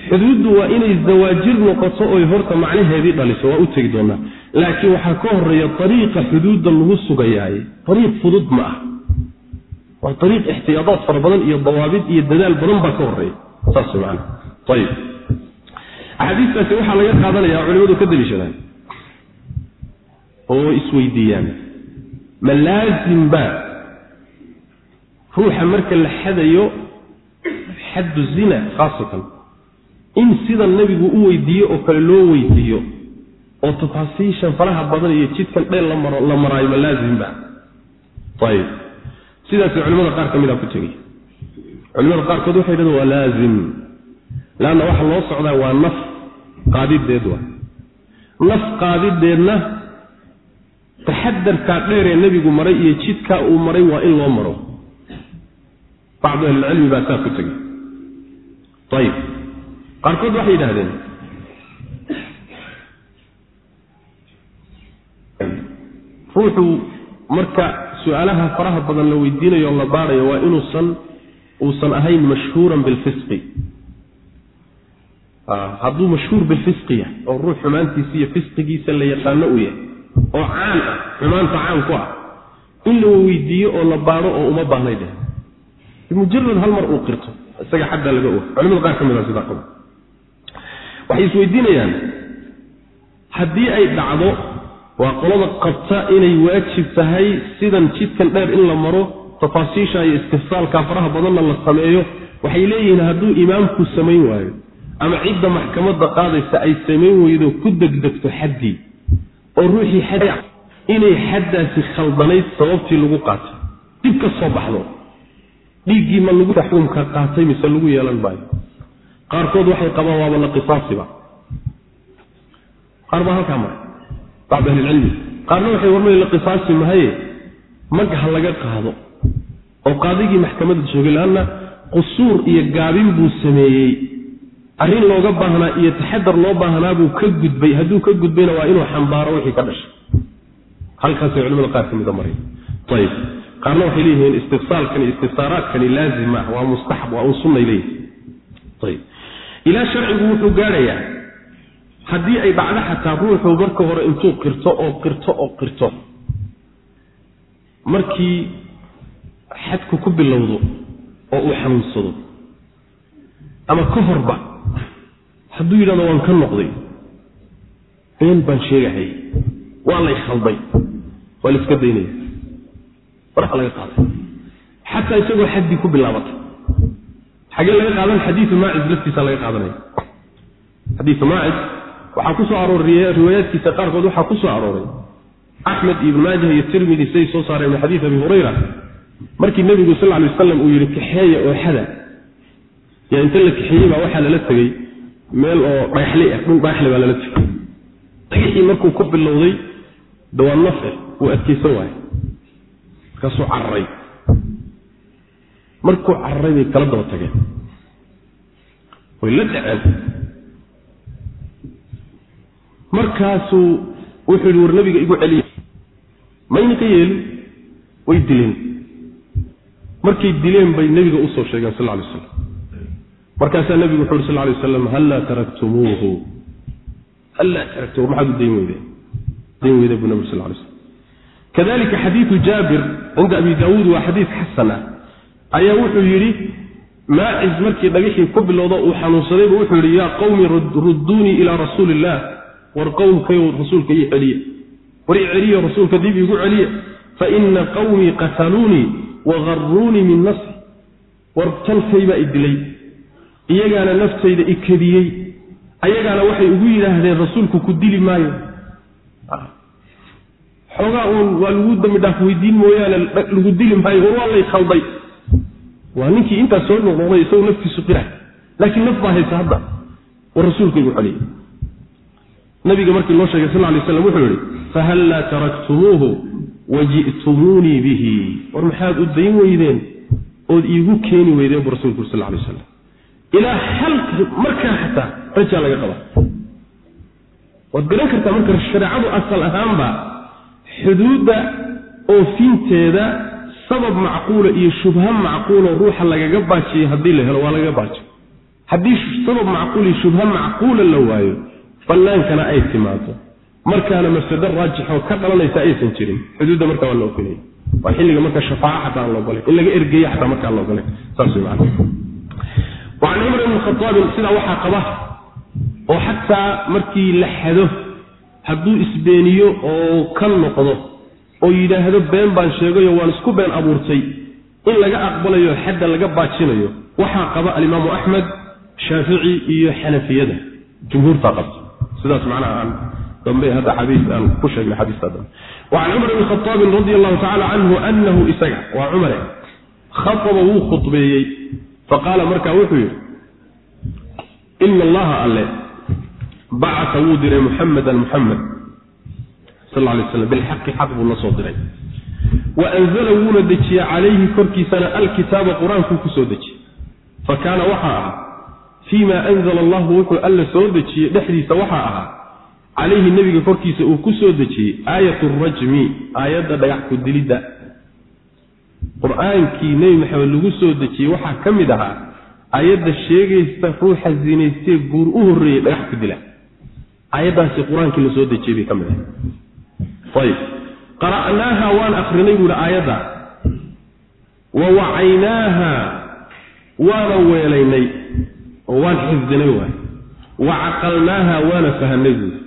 Xuduuddu waa inay zawaajir noqoto oy horta macnaheedii dhaliso waa u tegi doonaa. Laakiin waxaa ka horreeya ariiqa xuduudda lagu sugayaaye ariiq fudud ma ah waa ariiq ixtiyaadaad fara badan iyo dawaabid iyo dadaal badan baa ka horreeya saas man ayib axaadiistaasi waxaa laga qaadanaya culimadu ka daliishadaan oo isweydiiyaan ma laazim baa ruuxa marka la xadayo xaddu zina khaasatan. In sida nebigu u weydiiyo oo kale loo weydiiyo oo tafaasiishan faraha badan iyo jidkan dheel la maraayo ma laazim ba? Ayib sidaasay culimada qaar ka mid a ku tegay culimada qaarkood waxay dhahda waa laazim. Leanna waxa loo socdaa waa naf qaadideed wa naf qaadideedna taxadarkaa dheer ee nebigu maray iyo jidkaa uu maray waa in loo maro. Bacdu ahlilcilmi baa saa ku tegay ayib qaarkood waxay yidhahdeen ruuxu marka su'aalaha faraha badan la weydiinayo o la baadhayo waa inuusan uusan ahayn mashhuuran bilfisqi hadduu mashhuur bilfisqi yahay oo ruux xumaantiisa iyo fisqigiisa la yaqaano uu yahay oo caan ah xumaanta caan ku ah. In la weydiiyo oo la baadho oo uma baahnay dheh bimujarad hal mar uu qirto isaga xaddaa laga og culimada qaar ka mid a sidaa qaba. Waxay isweydiinayaan haddii ay dhacdo waa qolada qabta inay waajib tahay sidan jidkan dheer in la maro tafaasiisha iyo istifsaalka faraha badanna la sameeyo. Waxay leeyihiin hadduu imaamku samayn waayo ama cidda maxkamadda qaadaysa ay samayn weydo ku degdegto xaddii oo ruuxii xad inay xaddaasi khaldanayd sababtii lagu qaatay. Dib ka soo baxdo. Dhiiggii ma lagu xukumka qaatay mise lagu yeelan maayo qaarkood waxay qabaan waaba la qisaasiba. Qaar baa halkaa maray bacdu ahlilcilmi qaarna waxay warmay la qisaasi mahaye. Mag ha laga qaado. Oo qaadigii maxkamadda joogay laanna qusuur iyo gaabin buu sameeyey arrin looga baahnaa iyo taxadar loo baahnaa buu ka gudbay. Hadduu ka gudbayna waa inuu xambaaro wixii ka dhashay. Halkaasay culimada qaar ka mida maray ayib qaarna waxay leeyihiin istifsaalkan iyo istifsaaraadkani laazim ah waa mustaxab waa un sunnay leeyihiin ayib ilaa sharcigu wuxuu gaadhayaa haddii ay dhacdo xataa ruuxu marka hore intuu qirto oo qirto oo qirto markii xadku ku bilowdo oo uu xanuunsado ama ka horba hadduu yidhahdo waan ka noqday been baan sheegahayy waa lay khalday waa la iska daynaya warxa laga qaaday. Xataa isagoo xaddii ku bilaabatay. Xagee laga qaadan xadiiu maacis laftiisa laga qaadanaya xadiiu maacis waxaa ku soo riwaayaadkiisa qaarkood waxaa ku soo arooray. Axmed ibn maajah iyo tirmidi siday soo saareen min xadiis abi hurayra. Markii nebigu sal lay wasalam uu yihi kaxeeya oo xada yaa inta la kaxeeyey baa waxaa lala tegey meel oo dhagaxli ah dhul dhagaxli baa lala tegey dhagaxii markuu ku bilowday dawaa nafe wuu adkaysan waayey. Markaasuu cararay markuu cararay bay kala daba tageen. Way la dhaceen markaasuu wuxuu yihi war nabiga igu celiya mayna ka yeelin way dileen. Markay dileen bay nebiga u soo sheegeen sal lay slam markaasaa nebigu wuxu uhi sal lay waslam hallaa taraktumuuhu? Hallaa taraktum maxaad u dayn weydeen dayn weydeen buu nabig sal lay slam kadalika xadiidu jaabir cinda abi daawuud waa xadiis xasan ah. Ayaa wuxuu yidhi maacis markii dhagaxii ku bilowdo uu xanuunsadaybu wuxuu yidhi yaa qawmi rudduunii ilaa rasuuli illah war qowmkayow rasuulka ii celiya. War i celiyo rasuulka dib iigu celiya. Fa ina qawmii qataluunii wagaruunii min nafsi war talkaybaa i dilay iyagaana naftayda i kediyey ayagaana waxay ugu yidhaahdeen rasuulku ku dili maayo. Xoogaa uun waa lagu dambi dhaaf weydiin mooyaane lagu dili maayo war waa lay khalday waa ninkii intaas soo noqnoqday isagoo naftiisu qiraay laakiin naf baa haysa hadda. War rasuulka igu celiya nabiga markii loo sheegay sal lay slam wuxuu yihi fahallaa taraktumuuhu waji'tumuunii bihi. War maxaad u dayn weydeen ood iigu keeni weydeen buu rasulku uri sal lay waslam ilaa hal markaa xataa rajaa laga qaba. Waad garan kartaa marka shareecadu asal ahaanba xuduudda oofinteeda sabab macquula iyo shubha macquulo ruuxa lagaga baajiyo haddii la helo waa lagaga baajiyo. Haddii sabab macquul iyo shubha macquula la waayo bannaankana ay timaado markaana mafsado raajixoo ka dhalanaysa aysan jirin xuduudda markaa waa la ofinaya waa xilliga marka shafaaca xataa aan loogolayn in laga ergeeyo xataa markaa aan saas way macana wacan cumar ibni khataabin sidaa waxaa qaba oo xataa markii la xado hadduu isbeeniyo oo ka noqdo oo yidhaahdo been baan sheegayo waan isku been abuurtay in laga aqbalayo xadda laga baajinayo waxaa qaba alimaamu axmed shaafici iyo xanafiyada. Jumhuurtaa qabta. Sidaas macnaha aan dambe hadda xadiis aan ku sheegnay xadiista dambe. Wacan cumar ibni khataabin radi allahu tacala canhu anahu isaga waa cumare khataba wuu khudbeeyey faqaala markaa wuxuu yidhi ina allaha alle bacata wuu diray muxamedan muxamed sal lay slam bilxaqi xaq buu la soo diray. Wa anzala wuuna dejiyey calayhi korkiisana alkitaaba qur'aankuu ku soo dejiyey. Fa kaana waxaa ahaa fii ma anzala allahu wuxuu alla soo dejiyey dhexdiisa waxaa ahaa calayhi nebiga korkiisa uu ku soo dejiyey aayat rajmi aayadda dhagax ku dilidda qur'aankii nebi maxamed lagu soo dejiyey waxaa ka mid ahaa aayadda sheegaysa ruuxa zinaystee guur u horreeyey dhagax ku dila. Aayaddaasi qur'aankii la soo dejiyey bay ka mid ahay ayb qara'naaha waan akrinay buuhi aayadda. Wa wacaynaaha waana weelaynay oo waan xifdinay waay. Wa caqalnaaha waana fahanay buuhi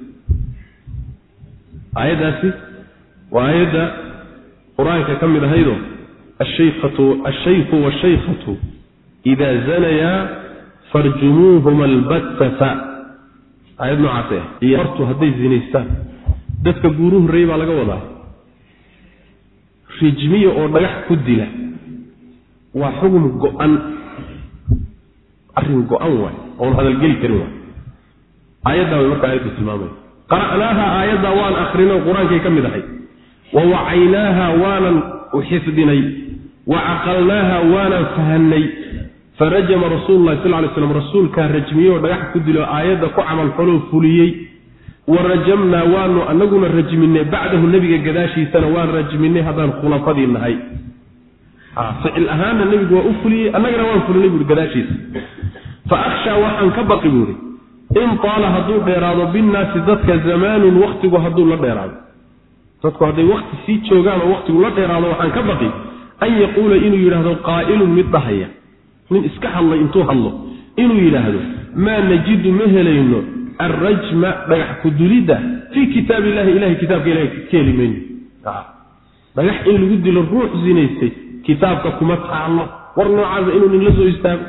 aayaddaasi waa aayadda qur'aanka ka mid ahaydo ashayku washaykatu idaa zanayaa farjumuuhuma albattata aayad noocaas iyo hortu hadday zinaystaan dadka guuru horreeyey baa laga wadaa rijmiya oo dhagax ku dila waa xugum go-an arrin go-an waay oon hadalgeli karin waay aayaddaa way marka aayaddu tilmaamaya qara'naaha aayaddaa waan akrino qur'aankay ka mid ahay wa wacaynaaha waanan u xifdinay wa caqalnaaha waanan fahanay. Farajama rasuulu lahi sal lay slam rasuulkaa rajmiyoo dhagax ku dilo aayadda ku camalfaloo fuliyey. Wa rajamnaa waanu anaguna rajminay bacdahu nebiga gadaashiisana waan rajminay haddaan khulafadii nahay. Ficil ahaanna nebigu waa u fuliyey annagana waan fulinay buui gadaashiisa. Fa akhshaa waxaan ka baqi buuhi in taala hadduu dheeraado binnaasi dadka zamaanun waktigu hadduu la dheeraado. Dadku hadday wakti sii joogaan oo waktigu la dheeraado waxaan ka baqi an yaquula inuu yidhaahdo qaa'ilun mid dhahaya. Nin iska hadlay intuu hadlo. Inuu yidhaahdo maa najidu ma helayno alrajma dhagax kudulidda fii kitaab illahi ilahay kitaabka ilahay ka heli mayno dhagax in lagu dilo ruux zinaystay kitaabka kuma taallo. War noocaasa inuu nin la soo istaago.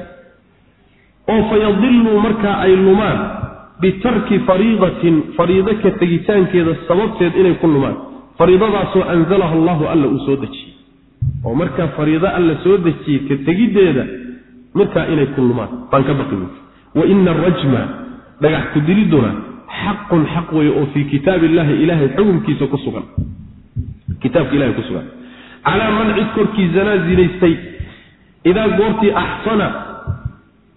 Oo fayadiluu markaa ay lumaan bitarki fariidatin fariido ka tegitaankeeda sababteed inay ku lumaan. Fariidadaasoo anzalaha allahu alla uu soo dejiyey oo markaa fariido alla soo dejiyey ka tegiddeeda markaa inay ku lumaan baan ka baqi wa ina arajma dhagax ku xaqun xaq weeye oo fii kitaab illahi ilaahay xukumkiisa ku sugan. Kitaabka ilahay ku sugan. Calaa man cid korkii zanaa zinaystay idaa goortii axsana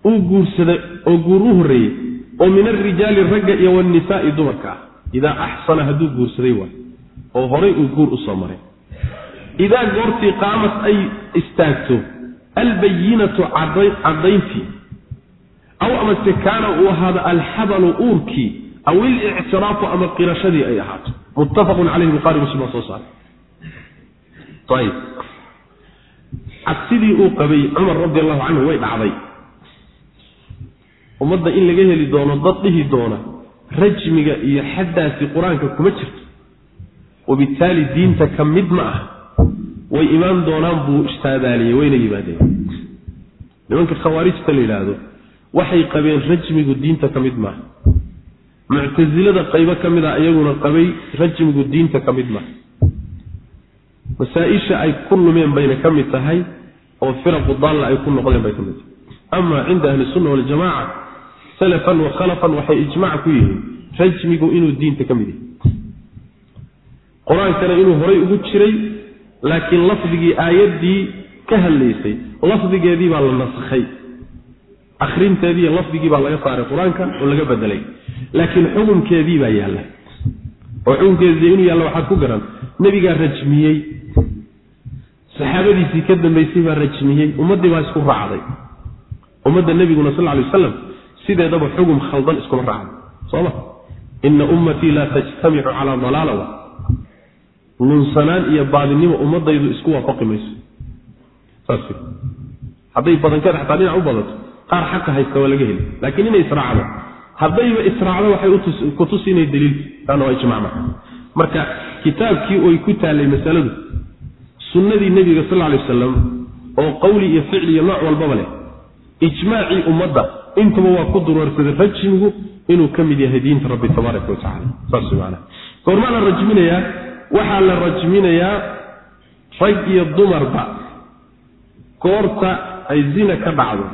uu guursaday oo guur u horreeyey oo min alrijaali ragga iyo wanisaai dumarka ah. Idaa axsana hadduu guursaday waay. Oo horay uu guur u soo maray idaa goortii qaamat ay istaagto albayinatu caddayntii aw amase kaana uu ahaado alxabalu uurkii aw ilictiraafu ama qirashadii ay ahaato. Muttafaqun caleyhi buhari muslim soo saaray. Ayib cabsidii uu qabay cumar radi allahu canhu way dhacday. Ummadda in laga heli doono dad dhihi doona rajmiga iyo xaddaasi qur'aanka kuma jirto. Wabittaali diinta ka mid ma ah way imaan doonaan buu istaadaaliyey wayna yimaadeen. Nimanka khawaarijta la yidhaahdo waxay qabeen rajmigu diinta ka mid maaha. Muctasilada qaybo ka mid a iyaguna qabay rajmigu diinta ka mid maaha. Masaa-isha ay ku lumeen bayna ka mid tahay oo firaqu daalla ay ku noqdeen bay ka mid tahay. Ama cinda ahli sunna waljamaca salafan wa khalafan waxay ijmac ku yihiin rajmigu inuu diinta ka mid yahay. Qur'aankana inuu horay ugu jiray laakiin lafdigii aayaddii ka hadlaysay lafdigeedii baa la nasakhay. Akrinteediiy lafdigii baa laga saaray qur'aanka oo laga bedelay. Laakiin xukunkeedii baa yaalla oo xukunkeedii inuu yaalla waxaad ku garan nebigaa rajmiyey. Saxaabadiisii ka dambaysay baa rajmiyey ummaddii baa isku raacday. Ummadda nebiguna sal ly wasalam sideedaba xugum khaldan iskuma raacday. Sooma ina ummatii laa tajtamicu calaa dalaala lunsanaan iyo baadinimo ummadaydu isku waafaqi mayso. Hadday badankeed xataa dhinac u badato qaar xaqa haysta waa laga heli laakiin inay israacdo haddayba israacdo waxay ku tusi inay daliilta taana waa ijmac marka. Marka kitaabkii oy ku taallay masaladu sunnadii nebiga sal alay wasalam oo qowli iyo ficli iyo nooc walbaba leh ijmaacii ummadda intaba waa ku dureersaday rajmigu inuu ka mid yahay diinta rabbi tabaaraka wa tacala saas maana goormaa la rajminayaa waxaa la rajminayaa rag iyo dumarba goorta ay zina ka dhacdo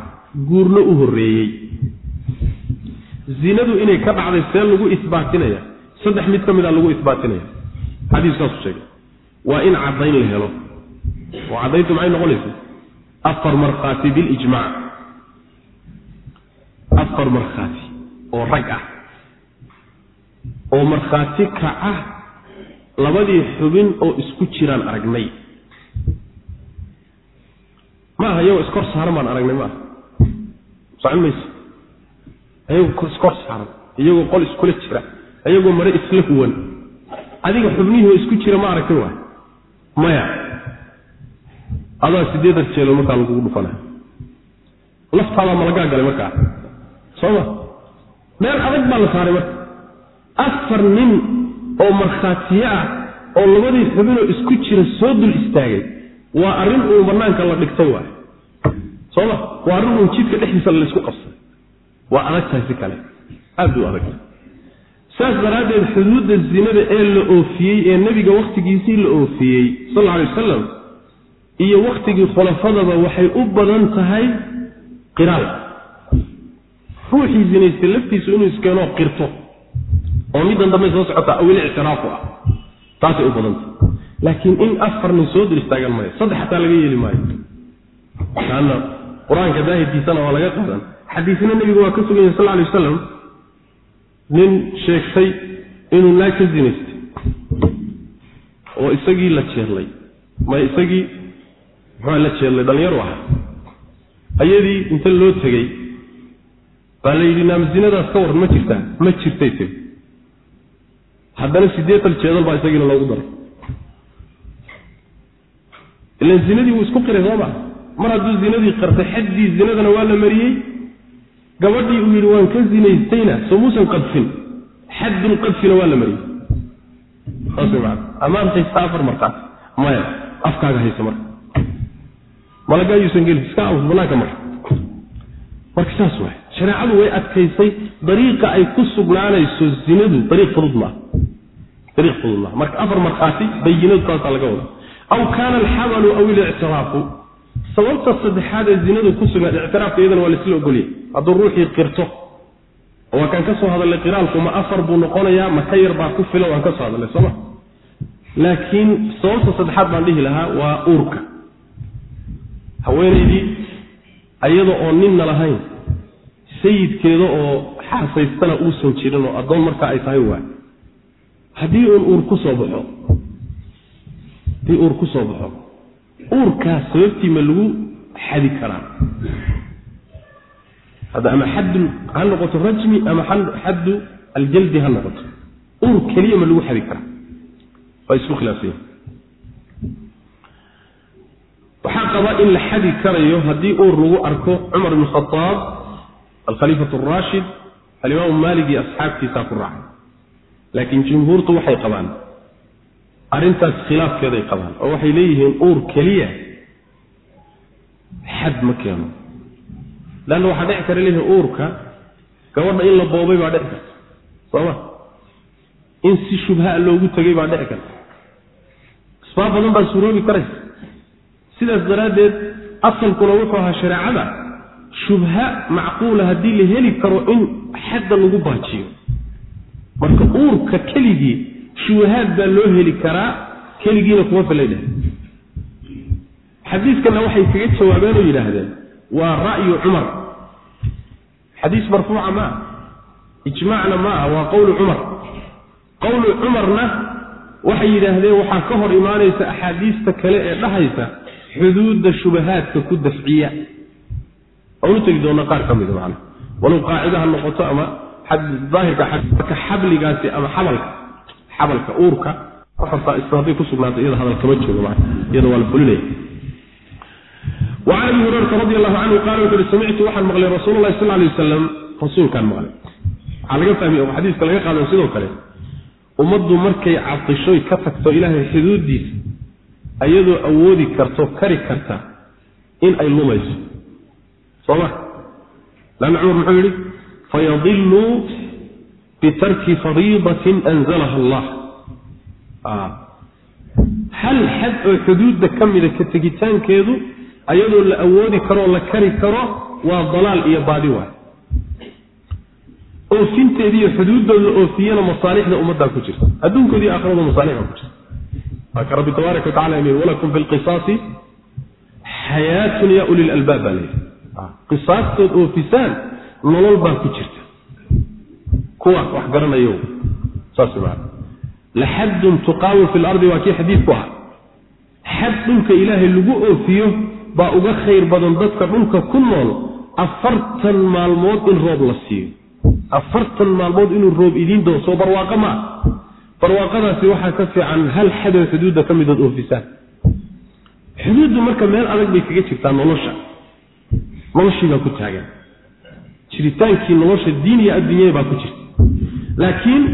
guurno u horreeyey. Zinadu inay ka dhacday see lagu isbaatinaya saddex mid ka mid a lagu isbaatinaya. Xadiiskaasu sheegay. Waa in caddayn la helo. Oo caddayntu maxay noqonaysa afar markhaati bilijmaac afar markhaati oo rag ah. Oo markhaati kaca labadii xubin oo isku jiraan aragnay. Maaha iyagoo iskor saaran baan aragnay maaha. Socon mayso ayagoo iskor saaran iyagoo qol iskula jira ayagoo mare isla huwan. Adiga xubnihii oo isku jira ma aragtin waay maya. Adaa sideedan jeelo markaa lagugu dhufanaya laftaadaa malagaa galay markaa. Soo ma? Meel adag baa la saaray marka. Afar nin oo markhaatiye ah oo labadii xubinoo isku jira soo dul istaagay waa arrin uun banaanka la dhigtay waay soo ma waa arrin uun jidka dhexdiisa laysku qabsay waa adagtahay si kale. Aad u adagtahay saas daraaddeed xuduudda zinada ee la oofiyey ee nebiga wakhtigiisii la oofiyey sal alla alay wasalam iyo wakhtigii khulafadaba waxay u badan tahay qiraal. Ruuxii zinaystay laftiisu inuu iskeenoo qirto oo middan dambe soo socota awil ictiraafu ah. Taasay u badan tahay laakiin in afar nin soo dul istaagan maayo saddex xataa laga yeeli maayo. Laanna qur'aanka daahirkiisana waa laga qaadan. Xadiisna nebigu waa ka suganya sal alay wasalam nin sheegtay inuu naag ka zinaystay oo isagii la jeedlay ma isagii muxua la jeedlay dhallinyaru ahaa. Ayadii inta loo tegey baa la yidhi naam zinadaas ka waran ma jirtaa ma jirtay teg haddana siddeetan jeedal baa isagiina loogu daray. Ilan zinadii wuu isku qiray sooma. Mar hadduu zinadii qirtay xaddii zinadana waa la mariyey gabadhii uu yidhi waan ka zinaystayna soo muusan qadfin. Xaddul qadfina waa la mariyey. Amaad haysta afar markaas maya afkaaga haysa marka. Malaga ayuusan gelin iska amus banaanka marka. Marka saas waay shareecadu way adkaysay. Dariiqa ay ku sugnaanayso zinadu dariiq fudud maaha maaha marka afar markhaati bayinadu taasaa laga wada aw kaana alxamalu aw ilictiraafu sababta saddexaad ee zinadu ku sugnaa ictiraafka iyadana waa laisla ogoliyay hadduu ruuxii qirto waa kaan ka soo hadalnay qiraalku ma afar buu noqonayaa ma ka yar baa ku filan waan ka soo hadalnay sooma laakiin sababta saddexaad baan dhihi lahaa waa uurka. Haweenaydii ayada oo ninna lahayn sayidkeeda oo xaasaystana uusan jirin oo addoon markaa ay tahay waay haddii uun uur ku soo baxo haddii uur ku soo baxo uurkaas sababtii ma lagu xadi karaa hadda ama xaddu ha noqoto rajmi ama xaddu aljaldi ha noqoto. Uur keliya ma lagu xadi karaa. Waa isku khilaafsanya waxaa qabaa in la xadi karayo haddii uur lagu arko cumar ibn khadaab alkhaliifatu araashid alimaamu maalig iyo asxaabtiisaa ku raacay laakiin jumhuurtu waxay qabaan. Arrintaas khilaafkeeday qabaan. Oo waxay leeyihiin uur keliya. Xad ma keeno. Leanna waxaa dhici kara leeyihiin uurka gabadha in la boobay baa dhici karta. Sooma in si shubhaa loogu tegay baa dhici karta. Asbaab badan baa suroobi karaysa. Sidaas daraaddeed asalkuna wuxuu ahaa shareecada shubha macquula haddii la heli karo in xadda lagu baajiyo marka uurka keligii shubahaad baa loo heli karaa keligiina kuma filaydheh xadiiskana waxay kaga jawaabeen oo yidhaahdeen waa ra'yu cumar. Xadiis marfuuca ma ah ijmaacna ma ah waa qowlu cumar. Qowlu cumarna waxay yidhaahdeen waxaa ka hor imaanaysa axaadiista kale ee dhahaysa xuduudda shubahaadka ku dafciya. Waanu tegi doona qaar ka mida macana walow qaacida ha noqoto ama aahirka xabligaasi ama xabalka xabalka uurka hadday ku sugnaata iyada hadal kama joogo iyada waa la fulinaya an abi hurarata radi allahu canhu qaala wuxu uhi samictu waxaan maqlay rasuul lahi sal lay wasalam rasuulkaan maqlay. Waxaa laga fahmay oo laga qaado sidoo kale ummaddu markay cadishoy ka tagto ilaahay xuduuddiisa ayadoo awoodi karto kari karta in ay lumayso. Soo ma? Laanna cumar muxuu yidhi fayadiluu bitarki fariidatin anzalaha allah hal xad oo xuduudda ka mida ka tegitaankeedu ayadoo la awoodi karoo la kari karo waa dalaal iyo baadi waay oofinteediiyo xuduuddooda oofiyana masaalixda ummaddaa ku jirta adduunkoodii aakhirada masaalixda ku jirta waaka rabbi tabaaraka watacala yimi walakum fi xayaatun ya uli lalbaab baa layidhi qisaastood oofisaan nolol baa ku jirta. Kuwa wax garanayo saas maa laxaddun tuqaamu fi lardi waa kii xadiidku ah xad dhulka ilaahay lagu oofiyo baa uga khayr badan dadka dhulka ku nool afartan maalmood in roob la siiyo. Afartan maalmood inuu roob idiin doo soo barwaaqo maa barwaaqadaasi waxaa ka fiican hal xadoo xuduudda ka midood oofisaan xuduuddu marka meel adag bay kaga jirtaa nolosha. Noloshiibaa ku taagan jiritaankii nolosha diin iyo adduunyada baa ku jirta. Laakiin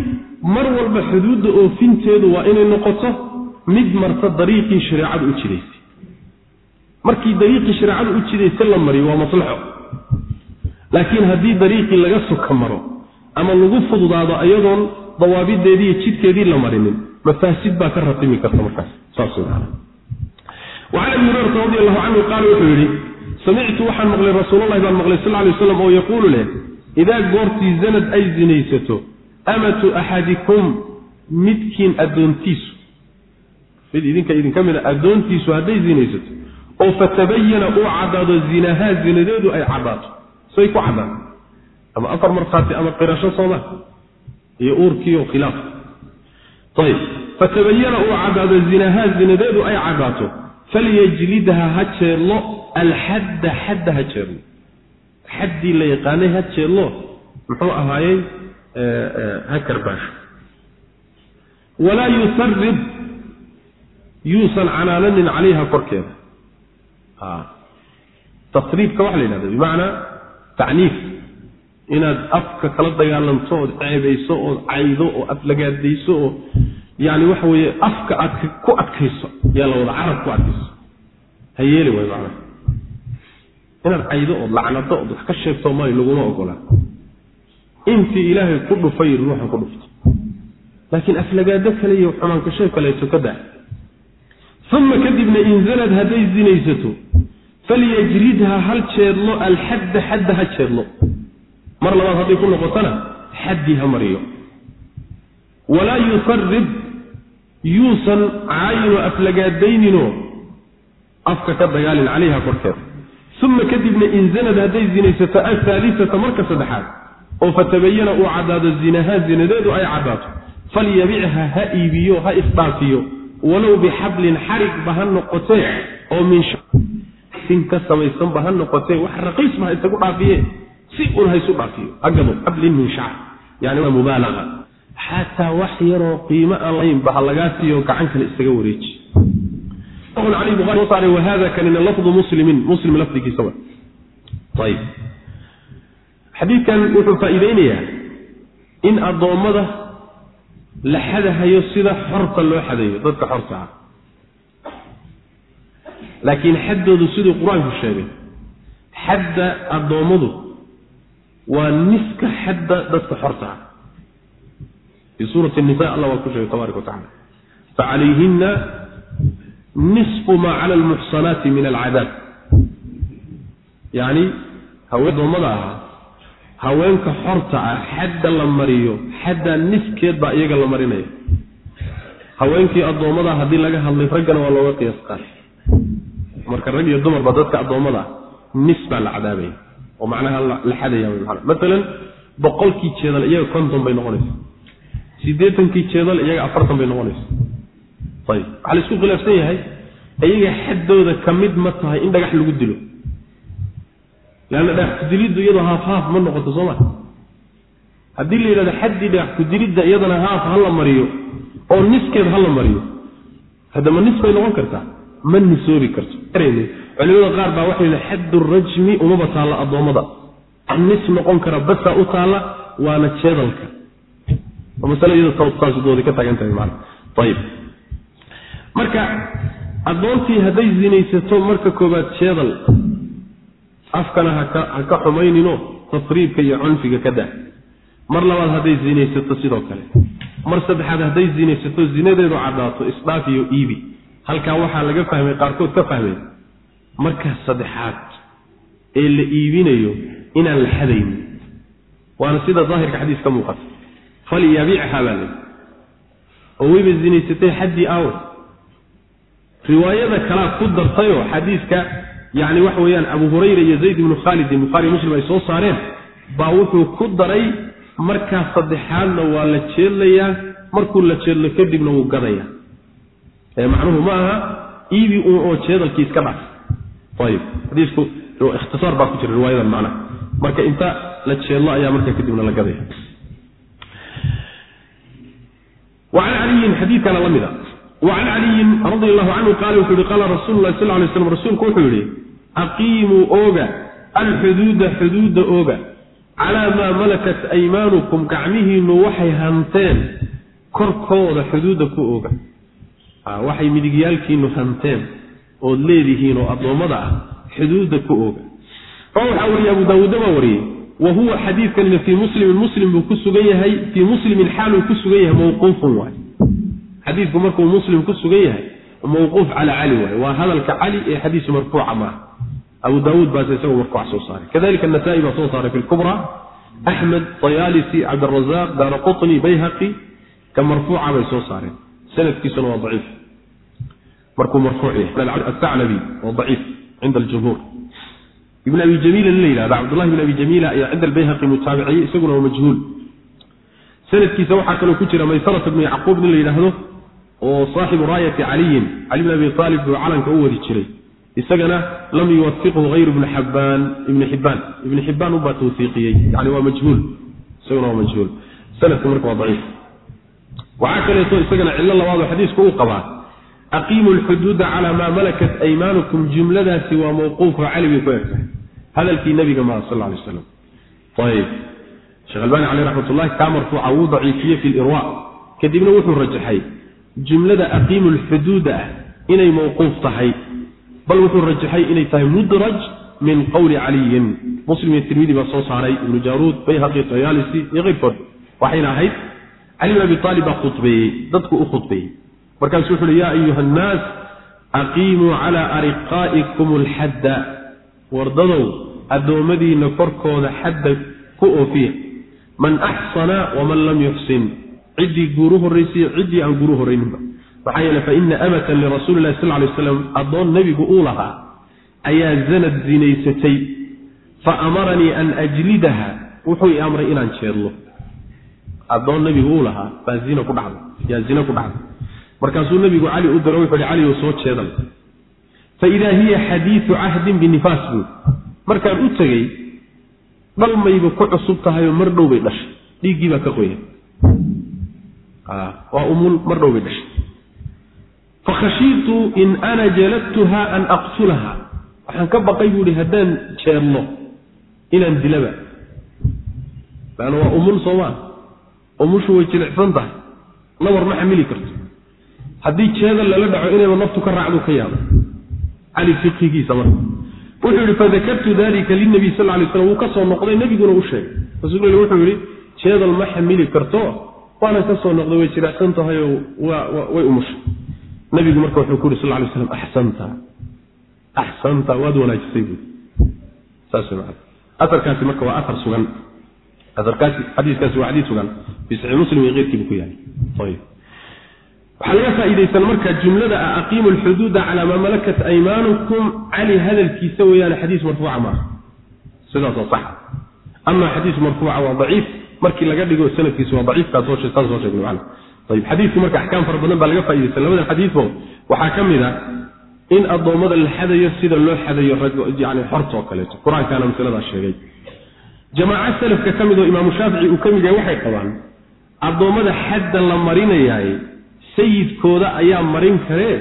mar walba xuduudda oofinteedu waa inay noqoto mid marta dariiqii shareecadu u jidaysay markii dariiqii shareecadu u jidaysay la mariyo waa maslaxo. Laakiin haddii dariiqii laga suka maro ama lagu fududaado ayadoon dawaabideedii iyo jidkeedii la marinin mafaasid baa ka ratimi karta markaas. Saas wacan abi hurayrata radi allahu canhu qaala wuxuu yidhi samictu waxaan maqlay rasuulalahi baan maqlay sal lay slam oo yaquulu leh idaa goortii zanad ay zinaysato amatu axadikum midkiin addoontiisu. Mid idinka idinka mid a addoontiisu hadday zinaysato oo fatabayana uu caddaado zinahaa zinadeedu ay caddaato. Say ku caddaato ama afar markhaati ama qirasho sooma iyo uurkiio khilaaf. Ayb fatabayana uu caddaado zinahaa zinadeedu ay caddaato falyajlidha ha jeedlo alxadda xadda ha jeedlo xaddii la yaqaanay ha jeedlo muxuu ahaayey ha karbaasho walaa yusarib yuusan canaananin calayha korkeeda tasriibka waxa la yidhahda bimacnaa tacniif inaad afka kala dagaalanto ood ceebayso ood caydo oo aflagaadayso oo yani waxa weeye afka aad ku adkayso yaa la wada carab ku adkayso. Ha yeeli way macnaha inaad caydo ood lacnado ood wax ka sheegto may laguma ogolaa intii ilaahay ku dhufay ruuxa ku dhufto. Laakiin aflagaado kale iyo xumaankasho kaleeto ka daa uma kadibna inzalad hadday zinaysato falyajridha hal jeedlo alxadda xadda ha jeedlo mar labaad hadday ku noqotona xaddii ha mariyo walaa yusarib yuusan caayinoo aflagaadayninoo afka ka dagaalin calayha korkeeda uma kadibna inzalad hadday zinaysato ahaalisata marka saddexaad oo fatabayana uu caddaado zinahaa zinadeedu ay caddaato falyabicha ha iibiyo ha isdhaafiyo walow bixablin xarigba ha noqotee oo min sin ka samaysanba ha noqotee wax raqiisba ha isagu dhaafiye si un ha isu dhaafiyo. Hagado xablin min shacr yani waa mubaalaga xataa wax yaroo qiimo aan lahaynba ha lagaa siiyo gacan kale isaga wareeji. Wahada kanina lafdu muslimin. Muslim lafdigiisa wa ayib xadiidkan wuxuu faa-iideynayaa in addoommada la xadahayo sida xorta loo xadayo dadka xorta ah. Laakiin xaddoodu siduu qur'aanku sheegay xadda addoommadu waa niska xadda dadka xorta ah fii suurati nisa allah waa ku sheegay tabaaraka wa tacala facalayhina nisfu maa cala almuxsanaati min alcadaab yacni haween addoommada ahaa haweenka xorta ah xadda la mariyo xaddaa niskeed baa iyaga la marinaya haweenkii addoommada haddii laga hadlay raggana waa looga qiyaas qaatay marka rag iyo dumarba dadka addoommada ah nis baa la cadaabaya oo macnaha la xadaya maalan boqolkii jeedal iyaga konton bay noqonaysa siddeetankii jeedal iyaga afartan bay noqonaysa. Ayib. Waxaa la isku khilaafsan yahay iyaga xaddooda ka mid ma tahay in dhagax lagu dilo. Leanna dhagax kudiliddu iyadoo haaf haaf ma noqoto soo ma? Haddii la yidhahdo xaddii dhagax kudilidda iyadana haaf ha la mariyo oo niskeed ha la mariyo haddama nis bay noqon kartaa? Ma nisoobi karto. Culimada qaar baa waxay yidhi xaddu rajmi umaba taalla addoommada. Nis noqon kara basaa u taalla waana jeedalka marka addoontii hadday zinaysato marka koobaad jeedal afkana ha ka xumaynino tasriibka iyo cunfiga ka daa. Mar labaad hadday zinaysato sidoo kale. Mar saddexaad hadday zinaysato zinadeedu caddaato isdhaaf iyo iibi. Halkaa waxaa laga fahmay qaarkood ka fahmeen markaa saddexaad ee la iibinayo inaan la xadaynin. Waana sida daahirka xadiis ka muuqata falyabiicha baa le oo weyba zinaysatay xaddii aawe riwaayada kalaa ku dartayoo xadiiska yani waxa weeyaan abu hurayra iyo zayd ibnu khaalidin bukhaari muslim ay soo saareen baa wuxuu ku daray markaa saddexaadna waa la jeedlayaa markuu la jeedlo kadibna wuu gadayaa ee macnuhu ma aha iibi uun oo jeedalkii iska dhaf ayib xadiisku ikhtisaar baa ku jira riwaayadan macnaha marka inta la jeedlo ayaa markaa kadibna la gadaya wacan caliyin xadiidkana la mid a wacan caliyin radi allahu canhu qaala wuxuu yihi qaala rasuulu sal lay slam rasuulku wuxuu yihi aqiimuu ooga alxuduuda xuduudda ooga calaa maa malakat aymaanukum gacmihiinnu waxay hanteen korkooda xuduudda ku ooga. Waxay midigyaalkiinnu hanteen ood leedihiin oo addoommada ah xuduudda ku ooga. Oo waxaa wariyey abu daawuudda baa wariyey wa huwa xadiidkanina fii muslimin muslim buu ku sugan yahay fii muslimin xaaluu ku sugan yahay mawquufun waay. Xadiidku markuu muslim ku sugan yahay mawquuf calaa cali waay. Waa hadalka cali ee xadiisu marfuuca maaha abu daawuud baase isagu marfuuc soo saaray. Kadalika anasaa'i baa soo saaray fi lkubra axmed tayaalisi cabdirazaaq daara bayhaqi ka marfuuca bay soo saareen. Sanadkiisuna waa daciif. Markuu marfuuc yahay. Atacnabi waa daciif cinda aljumhuur ibn abi jamiila nin la yidhahda cabdullahi ibn abi jamiila ayaa cinda albayhaqi mutaabiciyey isaguna waa majhuul. Sanadkiisa waxaa kaloo ku jira maysarat ibnu yacquub nin la yidhaahdo oo saaxibu raayati caliyin cali bn abi aalib buu calanka u wadi jiray. Isagana lam yuwafiqhu hayru ibni xabaan ibni xibaan ibni xibaan ubaa tawfiiqiyey. Yani waa majhuul. Isaguna waa majhuul. Sanadka marka waa daciif. Waxaa kaleeto isagana cillo labaadoo xadiisku uu qabaa aqiimu lxuduuda calaa maa malakat aymaanukum jumladaasi waa mawquufo cali bay ku egtahay hadalkii nabiga maa sal lay aslam ayb sheekh albani caleyh raxmat ullahi kaa marfuuca wuu daciifiyey fi lirwa kadibna wuxuu rajaxay jumlada aqiimu lxuduuda ah inay mawquuf tahay bal wuxuu rajaxay inay tahay mudraj min qowli caliyin muslim iyo tirmidi baa soo saaray ibnu jaaruud bayhaqi tayaalisi iyo keyrkood waxayna ahayd cali bin abi aalib baa khudbeeyey dadku u khudbeeyey markaasu wuxu uhi yaa ayuha annaas aqiimuu calaa ariqaa'ikum alxadda wardadow addoommadiinna korkooda xadda ku oofiya. Man axsana waman lam yuxsin ciddii guuru horraysiyo ciddii aan guuru horrayninba maxaa yeele fa ina amatan lirasuuli lahi sal lay slam addoon nebigu uu lahaa ayaa zanad zinaysatay. Fa amaranii an ajlidaha wuxuu i amray inaan jeedlo. Addoon nebigu uu lahaa baa zina ku dhacday yaa zina ku dhacday markaasuu nebigu cali u diro wuxu uhi cali ou soo jeedan. Fa idaa hiya xadiidu cahdin binifaas buud markaan u tegey dhalmayba ku cusub tahayoo mar dhow bay dhashay. Dhiiggii baa ka qoya waa umul mar dhow bay dhashay. Fakhashiitu in ana jaladtuha an aqtulaha waxaan ka baqay buu ihi haddaan jeedlo inaan dilaba. Laanna waa umul soomaa umushu way jilicsan tahay. Nabar ma xamili karto haddii jeedal lala dhaco inayba naftu ka raacdu ka yaabo. Cali fiqigiisa marka. Wuxuu yihi fadakartu dalika linabiy sal lay slam wuu ka noqday nebiguna u sheegay. Rasuul il wuxuu yihi jeedal ma xamili karto waana ka soo noqday way jilicsan tahayoo way umushay. Nabigu marka wuxuu ku yuri sal lay slam axsanta axsanta waad wanaajisay buui saas maana aarkaasi marka waa aar sugan. Aarkaasi xadiiskaasi waa xadiis sugan. Fii saxiix muslim iyo keyrkiibu ku yahay waxaa laga faa'iidaysan marka jumlada ah aqiimu alxuduuda calaa maa malakat aymaanukum. Cali hadalkiisa weeyaane xadiis marfuuca maaha sidaasoo saxa ama xadiis marfuuca waa daciif. Markii laga dhigo sanadkiisu waa daciifkaas soo saan soo sheegnay macana ayib xadiidku marka axkaam fara badan baa laga faaidaysan labadan xadiidbo waxaa ka mid a in addoommada la xadayo sida loo xadayo rag yani xorta oo kaleeto. Qur'aankaana masaladaa sheegay. Jamaaco salafka ka mid oo imaamu shaafici uu ka mid yahay waxay qabaan addoommada xadda la marinayaay sayidkooda ayaa marin karee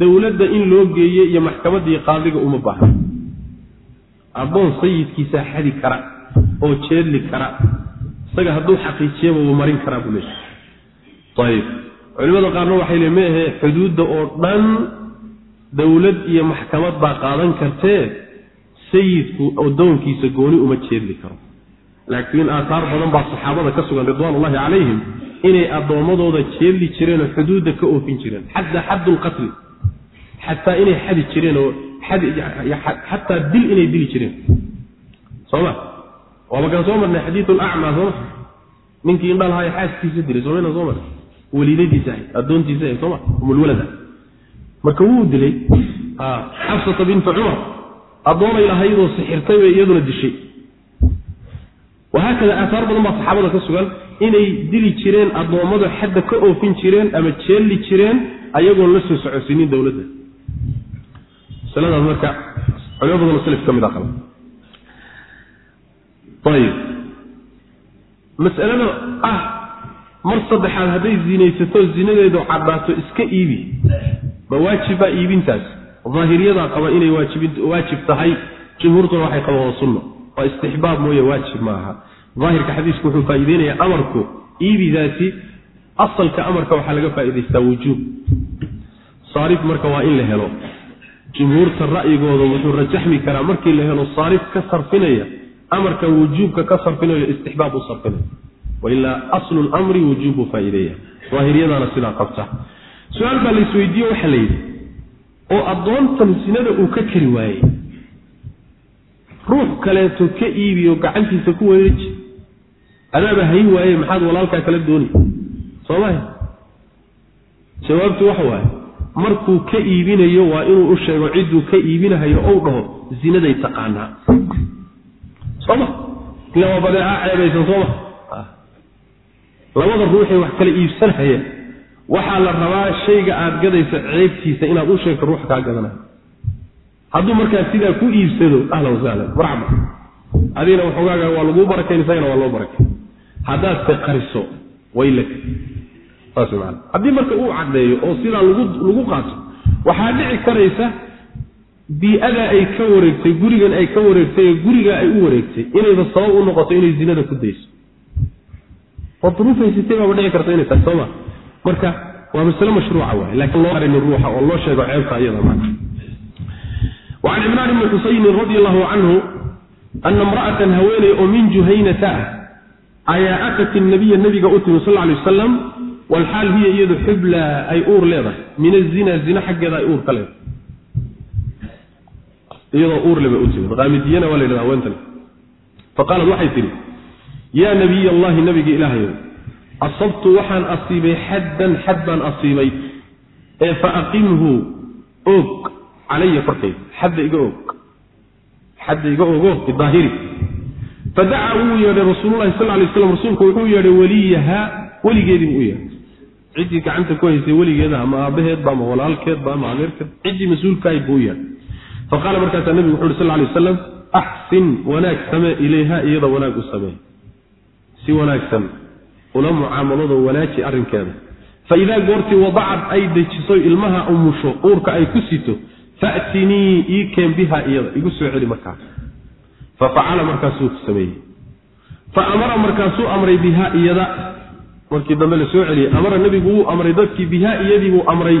dowladda in loo geeye iyo maxkamaddii qaadiga uma baahna. Addoon sayidkiisaa xadi kara oo jeedli kara. Isaga hadduu xaqiijiyaba wuu marin karaa buu leeyahy ayib. Culimada qaarna waxay le meahe xuduudda oo dhan dowlad iyo maxkamad baa qaadan kartee sayidku addoonkiisa gooni uma jeedli karo. Laakiin aataar badan baa saxaabada ka sugan ridwaanullahi calayhim inay addoommadooda jeedli jireen oo xuduudda ka oofin jireen. Xataa xaddulqatli xataa inay xadi jireen oo xataa dil inay dili jireen. Sooma waaba kaan soo marnay xadiiu lacmaa sooma ninkii indhalahaayo xaaskiisa dilay somayna soo marnay? Waliidadiisa ahayd addoontiisa ahayd sooma umulwalada marka wuu dilay xafsata binta cumar addoonay lahaydoo sixirtay bay iyaduna dishay. Wahaakada aataar badan baa saxaabada ka sugan inay dili jireen addoommada xadda ka oofin jireen ama jeelli jireen ayagoon la soo socodsiinin dowladda. Masaladaas marka culimo badanoo salaf ka mid a qaba ayib. Mas'alada ah mar saddexaad hadday zinaysato zinadeedu caddaato iska iibi. Ma waajib baa iibintaas? Daahiriyadaa qaba inay waajib tahay. Jumhuurtuna waxay qabaan sunno waa istixbaab mooye waajib ma aha daahirka xadiisku wuxuu faa'iideynayaa amarku iibidaasi asalka amarka waxaa laga faa'idaystaa wujuub. Saarif marka waa in la helo. Jumhuurta ra'yigooda wuxuu rajaxmi karaa markii la helo saarif ka sarfinaya amarkan wujuubka ka sarfinayo istixbaab u sarfinaya. Wailaa aslu lmri wujuub buu faa'iideeya daahiriyadaana sidaa qabta. Su'aal baa la isweydiiye la yidhi oo addoontan sinada uu ka kari waayey ruux kaleeto ka iibiyo gacantiisa ku wareeji adaaba hayn waaye maxaad walaalkaa kala dooni? Soo maha jawaabtu waxa waaye markuu ka iibinayo waa inuu u sheego cidduu ka iibinahayo ou dhaho zinaday taqaanaa. Sooma? Ila waa badeeca ceebaysan sooma? Labada ruuxee wax kala iibsanaya waxaa la rabaa shayga aad gadaysa ceebtiisa inaad u sheegto ruux kaa gadanayo hadduu markaa sidaa ku iibsado ahlan wasahlan marxaba adigna waxoogaaga waa laguu barakayn isagana waa loo barakay haddaad se qariso waylaka saas man haddii marka uu caddeeyo oo sidaa lagu lagu qaato waxaa dhici karaysa bii-adaa ay ka wareegtay gurigan ay ka wareegtay ee gurigaa ay u wareegtay inayba sabab u noqoto inay zinada ku dayso. Oo duruufaysatay baaba dhici karta inay tahay marka waa masle mashruuca waay lakiin loo arrin ruuxa oo loo sheego ceebta iyada maa wacan cimraan ibni xusaynin radi allahu canhu ana imra'atan haweeney oo min juhaynata ah ayaa atat inabiya nabiga u timi sal alay wasalam walxaal hiya iyadu xubla ay uur leedahay. Min azina zina xaggeeda ay uur ka leedahay. Iyadoo uurle bay u timid qaamidiyana waa la yidhahda haweentan. Faqaalat waxay tidhi yaa nabiy allahi nabiga ilaahayow asabtu waxaan asiibay xaddan xad baan asiibay. Ee fa aqimhu og calaya korkayda xadda iga og xadda iga ogo idaahiri fadacaa wuu yeedhay rasuululahi sal lay slam rasuulku wuxuu yeedhay weliyaha weligeedii buu u yeedhay. Ciddii gacanta ku haysay weligeeda ama aabaheedba ama walaalkeedba ama adeerkeed ciddii mas'uulkaahayd buu u yeedhay. Faqaala markaasaa nebigu wuxu uhi sal lay wasalam axsin wanaag samee ilayha iyada wanaag u samee. Si wanaagsan ula mucaamalado wanaaji arrinkeeda. Fa idaa goortii wadacad ay dejiso ilmaha umusho uurka ay ku sito fa'tinii ii keen biha iyada. Igu soo celi markaa fa facala markaasuu sameeyey. Fa amara markaasuu amray biha iyada. Markii dambe la soo celiyey amara nebigu wuu amray dadkii biha iyadiibuu amray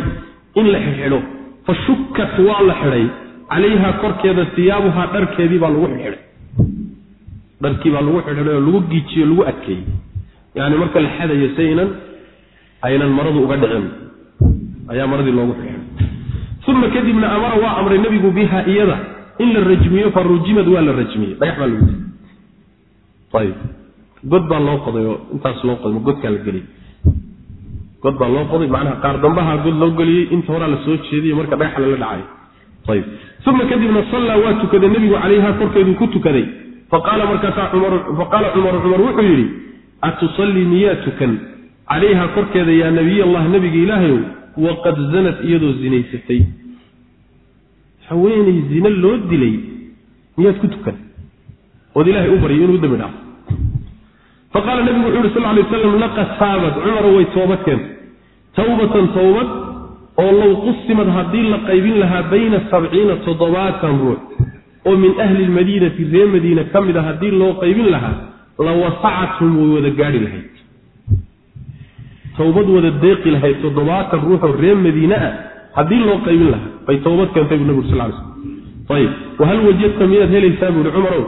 in la xidxidho fa shukkat waa la xidhay. Calayha korkeeda siyaabuhaa dharkeedii baa lagu xidxidhay dharkii baa lagu xidxidhay oo lagu giijiyo lagu adkeeyey. Yani marka la xadayo saynan aynan maradu uga dhicin. Ayaa maradii loogu xidxidhay uma kadibna amara waa amray nebigu biha iyada in la rajmiyo fa rujimad waa la rajmiyey dhagax baa lagu diyey ayib god baa loo qoday oo intaas loo qoday. Godkaa la geliyey god baa loo qoday. Macnaha qaar dambaha god loo geliyey inta horaa la soo jeediyey marka dhagaxa lala dhacayo ayib uma kadibna sallaa waa tukaday nebigu calayha korkeeduu ku tukaday faqaala markaasaa faqaala cumaru cumar wuxuu yidhi atusallii miyaa tukan calayha korkeeda yaa nabiy allah nabiga ilaahayow waqad zanat iyadoo zinaysatay haweenay zine loo dilay miyaad ku tukan? Ood ilaahay u baryay inuu dambi dhaafo faqaala nebigu wuxuu yhi sal lay waslam laqad taabat cumaro way toobad keentay tawbatan towbad oo low qusimad haddii la qaybin lahaa bayna sabciina toddobaatan ruux oo min ahli lmadiinati reer madiina ka mid a haddii loo qaybin lahaa la wasacathum way wada gaadhi lahayd. Towbad wada deeqi lahayd toddobaatan ruuxoo reer madiine ah haddii loo qaybin lahaa bay towbad keentay buu nebigu sal lay slm ayib. Wahal wajadta miyaad helaysaa buuhi cumarow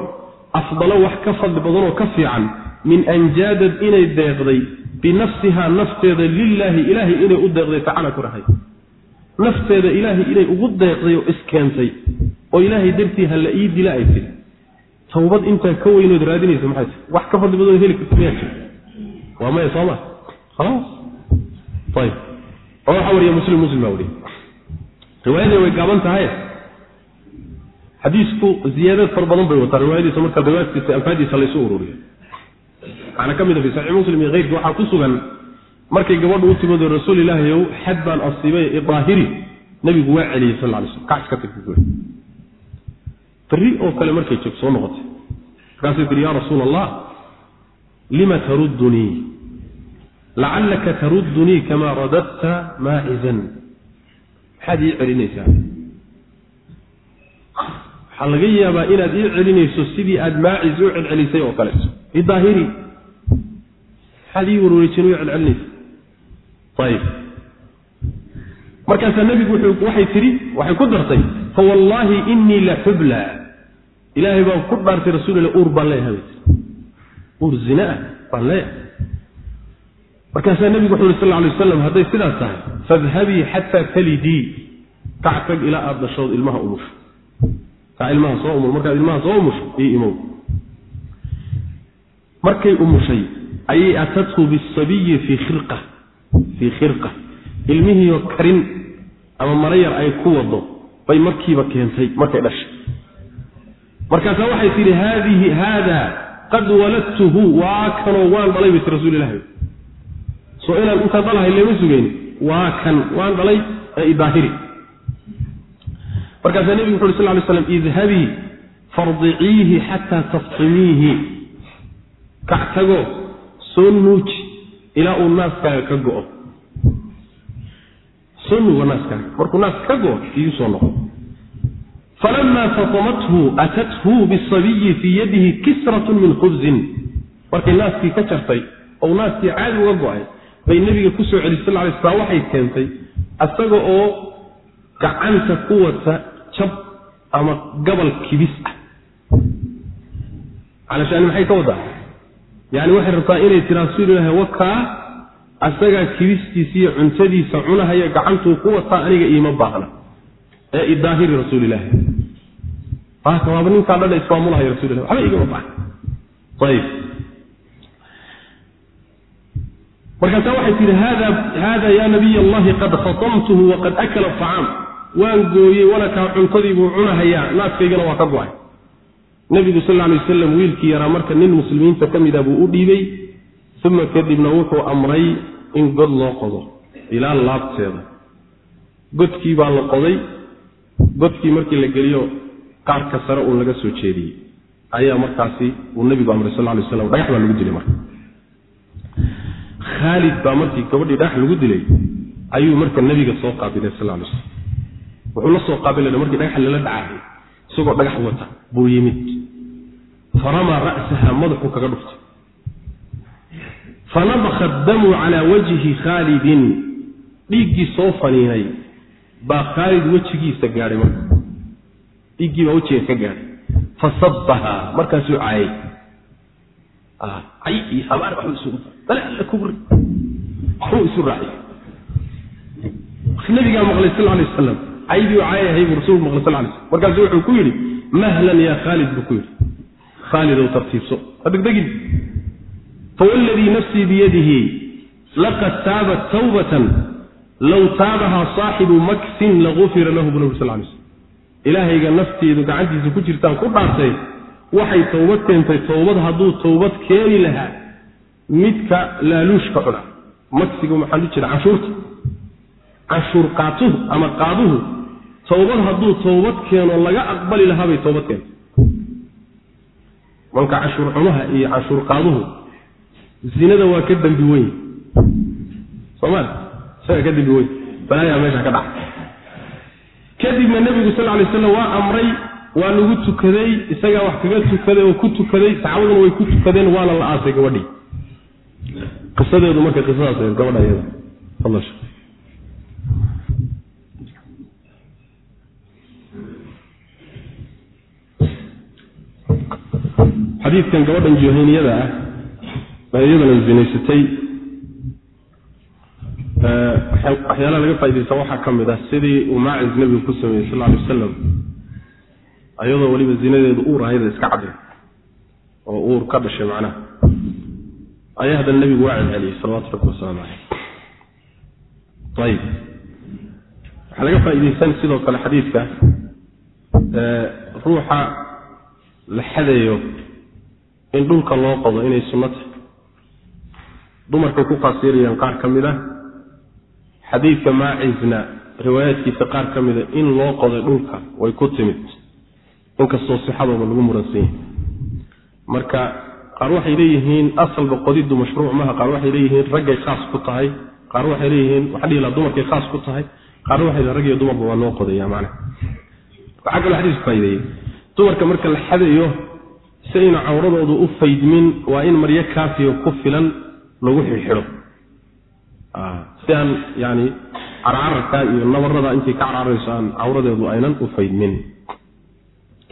afdalo wax ka fadli badanoo ka fiican min an jaadad inay deeqday binafsihaa nafteeda lilaahi ilaahay inay u deeqday tacala ku rahay. Nafteeda ilaahay inay ugu deeqday oo iskeentay oo ilaahay dartii ha la ii dila ay tiri. Tawbad intaa ka weynood raadinaysa maxay wax ka fadli badan heli karta miyaa jira waa maya soo ma? Khalaas ayib. Oo waxaa wariya muslim muslim baa wariya riwaayadii way gaaban tahay. Xadiisku ziyaadad far badan bay wataa riwaayadiisa marka riwaayadkiisa alfaadiisa laysu ururiyo waxaana ka mid a fi saxiix muslim iyo keyrkii waxaa ku sugan markay gabadhu u timid oo rasuul ilaahi xad baan asiibay idaahiri nabigu waa celiyey sal ly slm kac iska buuri beri oo kale markay joog soo noqotay. Markaasay tihi ya rasuula allah lima taruddunii? Lacallaka taruddunii kamaa radadta maacizan maxaad ii celinaysaa waxaa laga yaabaa inaad ii celinayso sidii aad maaciz u celcelisay oo kaleeto idaahiri maxaad ii warwareejin u celcelinaysa. Ayib markaasaa nebigu waxay tidhi waxay ku dartay fawallaahi inii la xubla. Ilaahay baan ku dhaartay rasuulila uur baan leeyahay. Uur zina ah baan leeyahay markaasaa nebigu wuxu yuri sal alay waslam hadday sidaas tahay fadhabii xataa talidii kac tag ilaa aada dhashood ilmaha umusho kaa ilmaha soo umul markaad ilmaha soo umusho io imow. Markay umushay ayay atathu bisabiyi fii khirqa fii khirqa. Ilmihiioo karin ama mara yar ay ku wado bay markiiba keentay markay dhashay. Markaasaa waxay tidhi haadihi haada qad waladtuhu waa kanoo waan dhalay bay ti rasuul ilahi soo inaan intaan dhalahay lama sugayn. Waa kan waan dhalay ee idaahiri markaasaa nebigu wuxu uri sal lay slam idhabii fardiciihi xataa taftimiihi kac tago soo nuuji ilaa uu naaskaaga ka go'o. Soo nuugo naaskaaga. Markuu naas ka go'o igu soo noqo. Falama fatamathu atathu bisabiyi fii yadihi kisratun min khubzin. Markay naaskii ka jartay ou naaskii caadi uga go'ay bay nebiga ku soo celisay sal lay slam waxay keentay asaga oo gacanta ku wata jab ama gabal kibis ah. Calashaani maxay ka wadaa? Yani waxay rabtaa inay tiraa rasuulilahi wakaa asagaa kibistiisa iyo cuntadiisa cunahaya gacantuu ku wataa aniga iima baahna. Ee idaahiri rasuulilaahi baaka waaba ninkaa dhan ismaamulahaya rasulilah waxba igama baahna. Ayib markaasaa waxay tihi haada ya nabiy allahi qad khatamtuhu waqad akala acaam waan gooyey walakaa cuntadii buu cunahayaa naaskaygana waa ka go'ay. Nebigu sal alay wasalam wiilkii yaraa marka nin muslimiinta ka mid a buu u dhiibay uma kadibna wuxuu amray in god loo qodo ilaa laabteeda. Godkii baa la qoday godkii markii la geliyo qaarka sare uun laga soo jeediyey. Ayaa markaasi uu nebigu amray sal lay waslam dhagax baa lagu dilay marka khaalid baa markii gabadhii dhagax lagu dilay ayuu marka nebiga soo qaabilay sal lay slam wuxuu la soo qaabilana markii dhagax lala dhacaayay isagoo dhagax wata buu yimid. Faramaa ra'saha madaxuu kaga dhuftay. Fanabaka damu calaa wajhi khaalidin dhiiggii soo faniinay baa khaalid wejigiisa gaadhay marka. Dhiiggii baa wejiga ka gaadhay. Fasabaha markaasuu caayay cay iyo habaar waxuu isugu bale alla kubri waxbuu isu raacay. Nabigaa maqlay sal alay wasalam caydii caayahay buu rasuulku maqlay sal lay slam markaasu wuxuu ku yidhi mahlan yaa khaalid buu ku yidhi. Khaalidow tartiibso. Ha degdegin. Fawladii nafsii biyadihi laqad taabat tawbatan low taabahaa saaxibu maksin lagufira lahu bu nabur sal lay slm ilaahayga nafteedu gacantiisa ku jirtaan ku dhaartay waxay towbad keentay towbad hadduu towbad keeni lahaa midka laaluushka cuna. Maksigu maxaan u jira canshuurta canshuur qaatuhu ama qaaduhu towbad hadduu towbad keeno laga aqbali lahaa bay towbad keentay. Manka canshuur cunaha iyo canshuur qaaduhu zinada waa ka dembi weyn. Somal isaga ka dembi weyn. Balaayaa meesha ka dhaca. Kadibna nebigu sal lay slam waa amray waa lagu tukaday isagaa wax kaga tukaday oo ku tukaday saxaabaduna way ku tukadeen waana la aasay gabadhii. Qisadeedu marka qisadaas gabadha iyada fadal xadiidkan gabadhan juhayniyada ah baa iyadana zinaysatay waxyaalaha laga faa'idaysta waxaa ka mid ah sidii uu maacis nebigu ku sameeyey sal alay wasalam ayadoo weliba zinadeedu uur ahayda iska cadday oo uur ka dhashay macnaha. Ayaa haddana nebigu waa celceliyey salawatu rabbi wasalaamu caleyh ayib. Waxaa laga faaideysan sidoo kale xadiidka ruuxa la xadayo in dhulka loo qodo inay sunno tahay dumarkay ku qaasirayaan qaar ka mid a xadiidka maacisna riwaayaadkiisa qaar ka mida in loo qoday dhulka way ku timid inkastoo sixadooda lagu muransan yahay marka qaar waxay leeyihiin asalba qodiddu mashruuc maha qaar waxay leeyihiin raggay khaas ku tahay qaar waxay leeyihiin waxaa dhihi laha dumarkay khaas ku tahay qaarna waxay leeyihiin rag dumarba waa loo qodaya macnaha. Waxaa kaloo xadiisku faa'ideeyey dumarka marka la xadayo si ayna cawradoodu u faydmin waa in maryo kaafiyo ku filan lagu xidhxidho. Si aan yani carcararka iyo nabarada intay ka carcarayso aan cawradeedu aynan u faydmin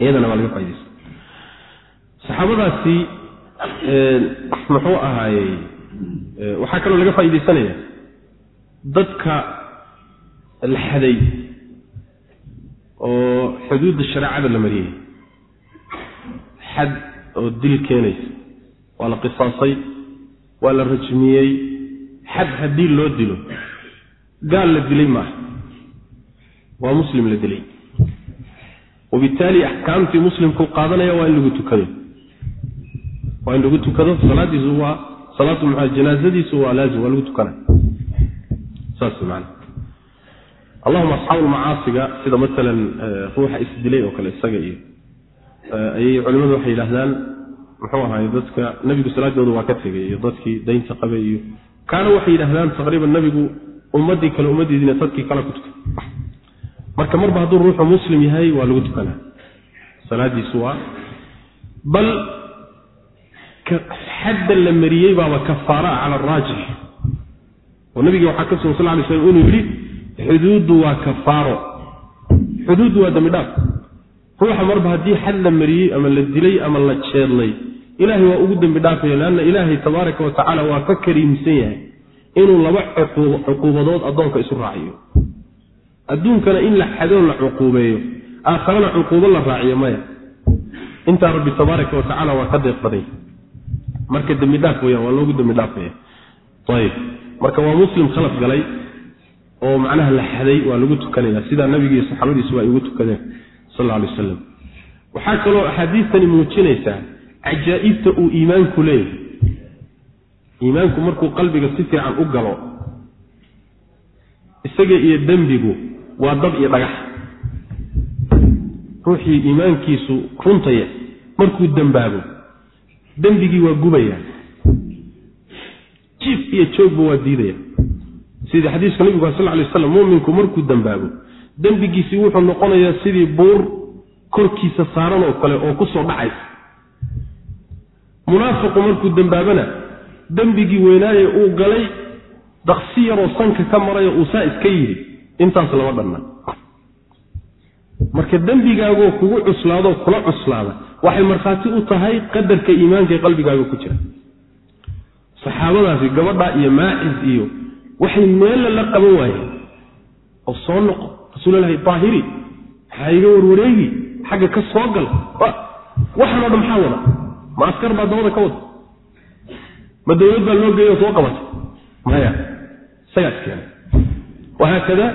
iyadana waa laga faidaysta saxaabadaasi muxuu ahaayey waxaa kaloo laga faaidaysanaya dadka la xaday oo xuduudda shareecada la mariyey. Xad oo dil keenaysa. Waa la qisaasay waa la rajmiyey. Xad haddii loo dilo gaal la dilay maaha. Waa muslim la dilay wabitaali axkaamtii muslimku qaadanaya waa in lagu tukado waa in lagu tukado salaadiisu waa salaatu maxaa janaazadiisu waa laazim waa lagu tukana saas maana allahuma asxaabu lmacaasiga sida masalan ruuxa isdilay oo kale isaga iyo ayay culimadu waxay yidhaahdaan muxuu ahaay dadka nebigu salaadooda waa ka tegay iyo dadkii daynta qabay iyo kaana waxay yidhaahdaan taqriiban nebigu ummadii kale ummaddiisina dadkii kale ku tukay marka marba hadduu ruuxu muslim yahay waa lagu tukanaa salaadiisu waa bal xadda la mariyey baaba kafaara cala araajix oo nabiga waxaa ka sugan sal lay slam inuu yidhi xuduuddu waa kafaaro. Xuduuddu waa dambi dhaaf. Ruuxa marba haddii xad la mariyey ama la dilay ama la jeedlay ilaahay waa ugu dembi dhaafaya leanna ilaahay tabaaraka wa tacaala waa ka kariimsan yahay inuu laba cuquubadood addoonka isu raaciyo adduunkana in la xadoo la cuquubeeyo aakharana cuquubo la raaciyo maya. Intaa rabbi tabaaraka wa tacaala waa ka deeq baday. Marka dembi dhaaf weyaan waa loogu dembi dhaafaya ayib. Marka waa muslim khalaf galay oo macnaha la xaday waa lagu tukanaya sidaa nabiga iyo saxaabadiisu waa igu tukadeen sal alay wasalam waxaa kaloo axaadiistani muujinaysaa cajaa'ibta uu iimaanku leeyahay. Iimaanku markuu qalbiga si fiican u galo isaga iyo dembigu waa dab iyo dhagax. Ruuxii iimaankiisu runtaya markuu dembaabo dembigii waa gubaya jiif iyo joogba waa diidaya. Sidii xadiiska nabigu sal lay waslam muminku markuu dembaabo dembigiisii wuxuu noqonayaa sidii buur korkiisa saaran oo kale oo ku soo dhacaysa munaafiqu markuu dembaabana dembigii weynaaye uu galay daqsi yaroo sanka ka marayo uu saa iska yidhi intaas lama dhanna marka dembigaagoo kugu cuslaadoo kula cuslaada waxay markhaati u tahay qadarka iimaanka ee qalbigaaga ku jira. Saxaabadaasi gabadha iyo maacis iyo waxay meella la qaban waayeen. Oo soo noqo rasuulalahi daahiri maxaa iga warwareegi? Xagga ka soo gal. Waxaanoo dhan maxaa wada? Ma askar baa dabada ka wada? Ma dowlad baa loo geeyo soo qabatay? Maya isagaas keena wahaakada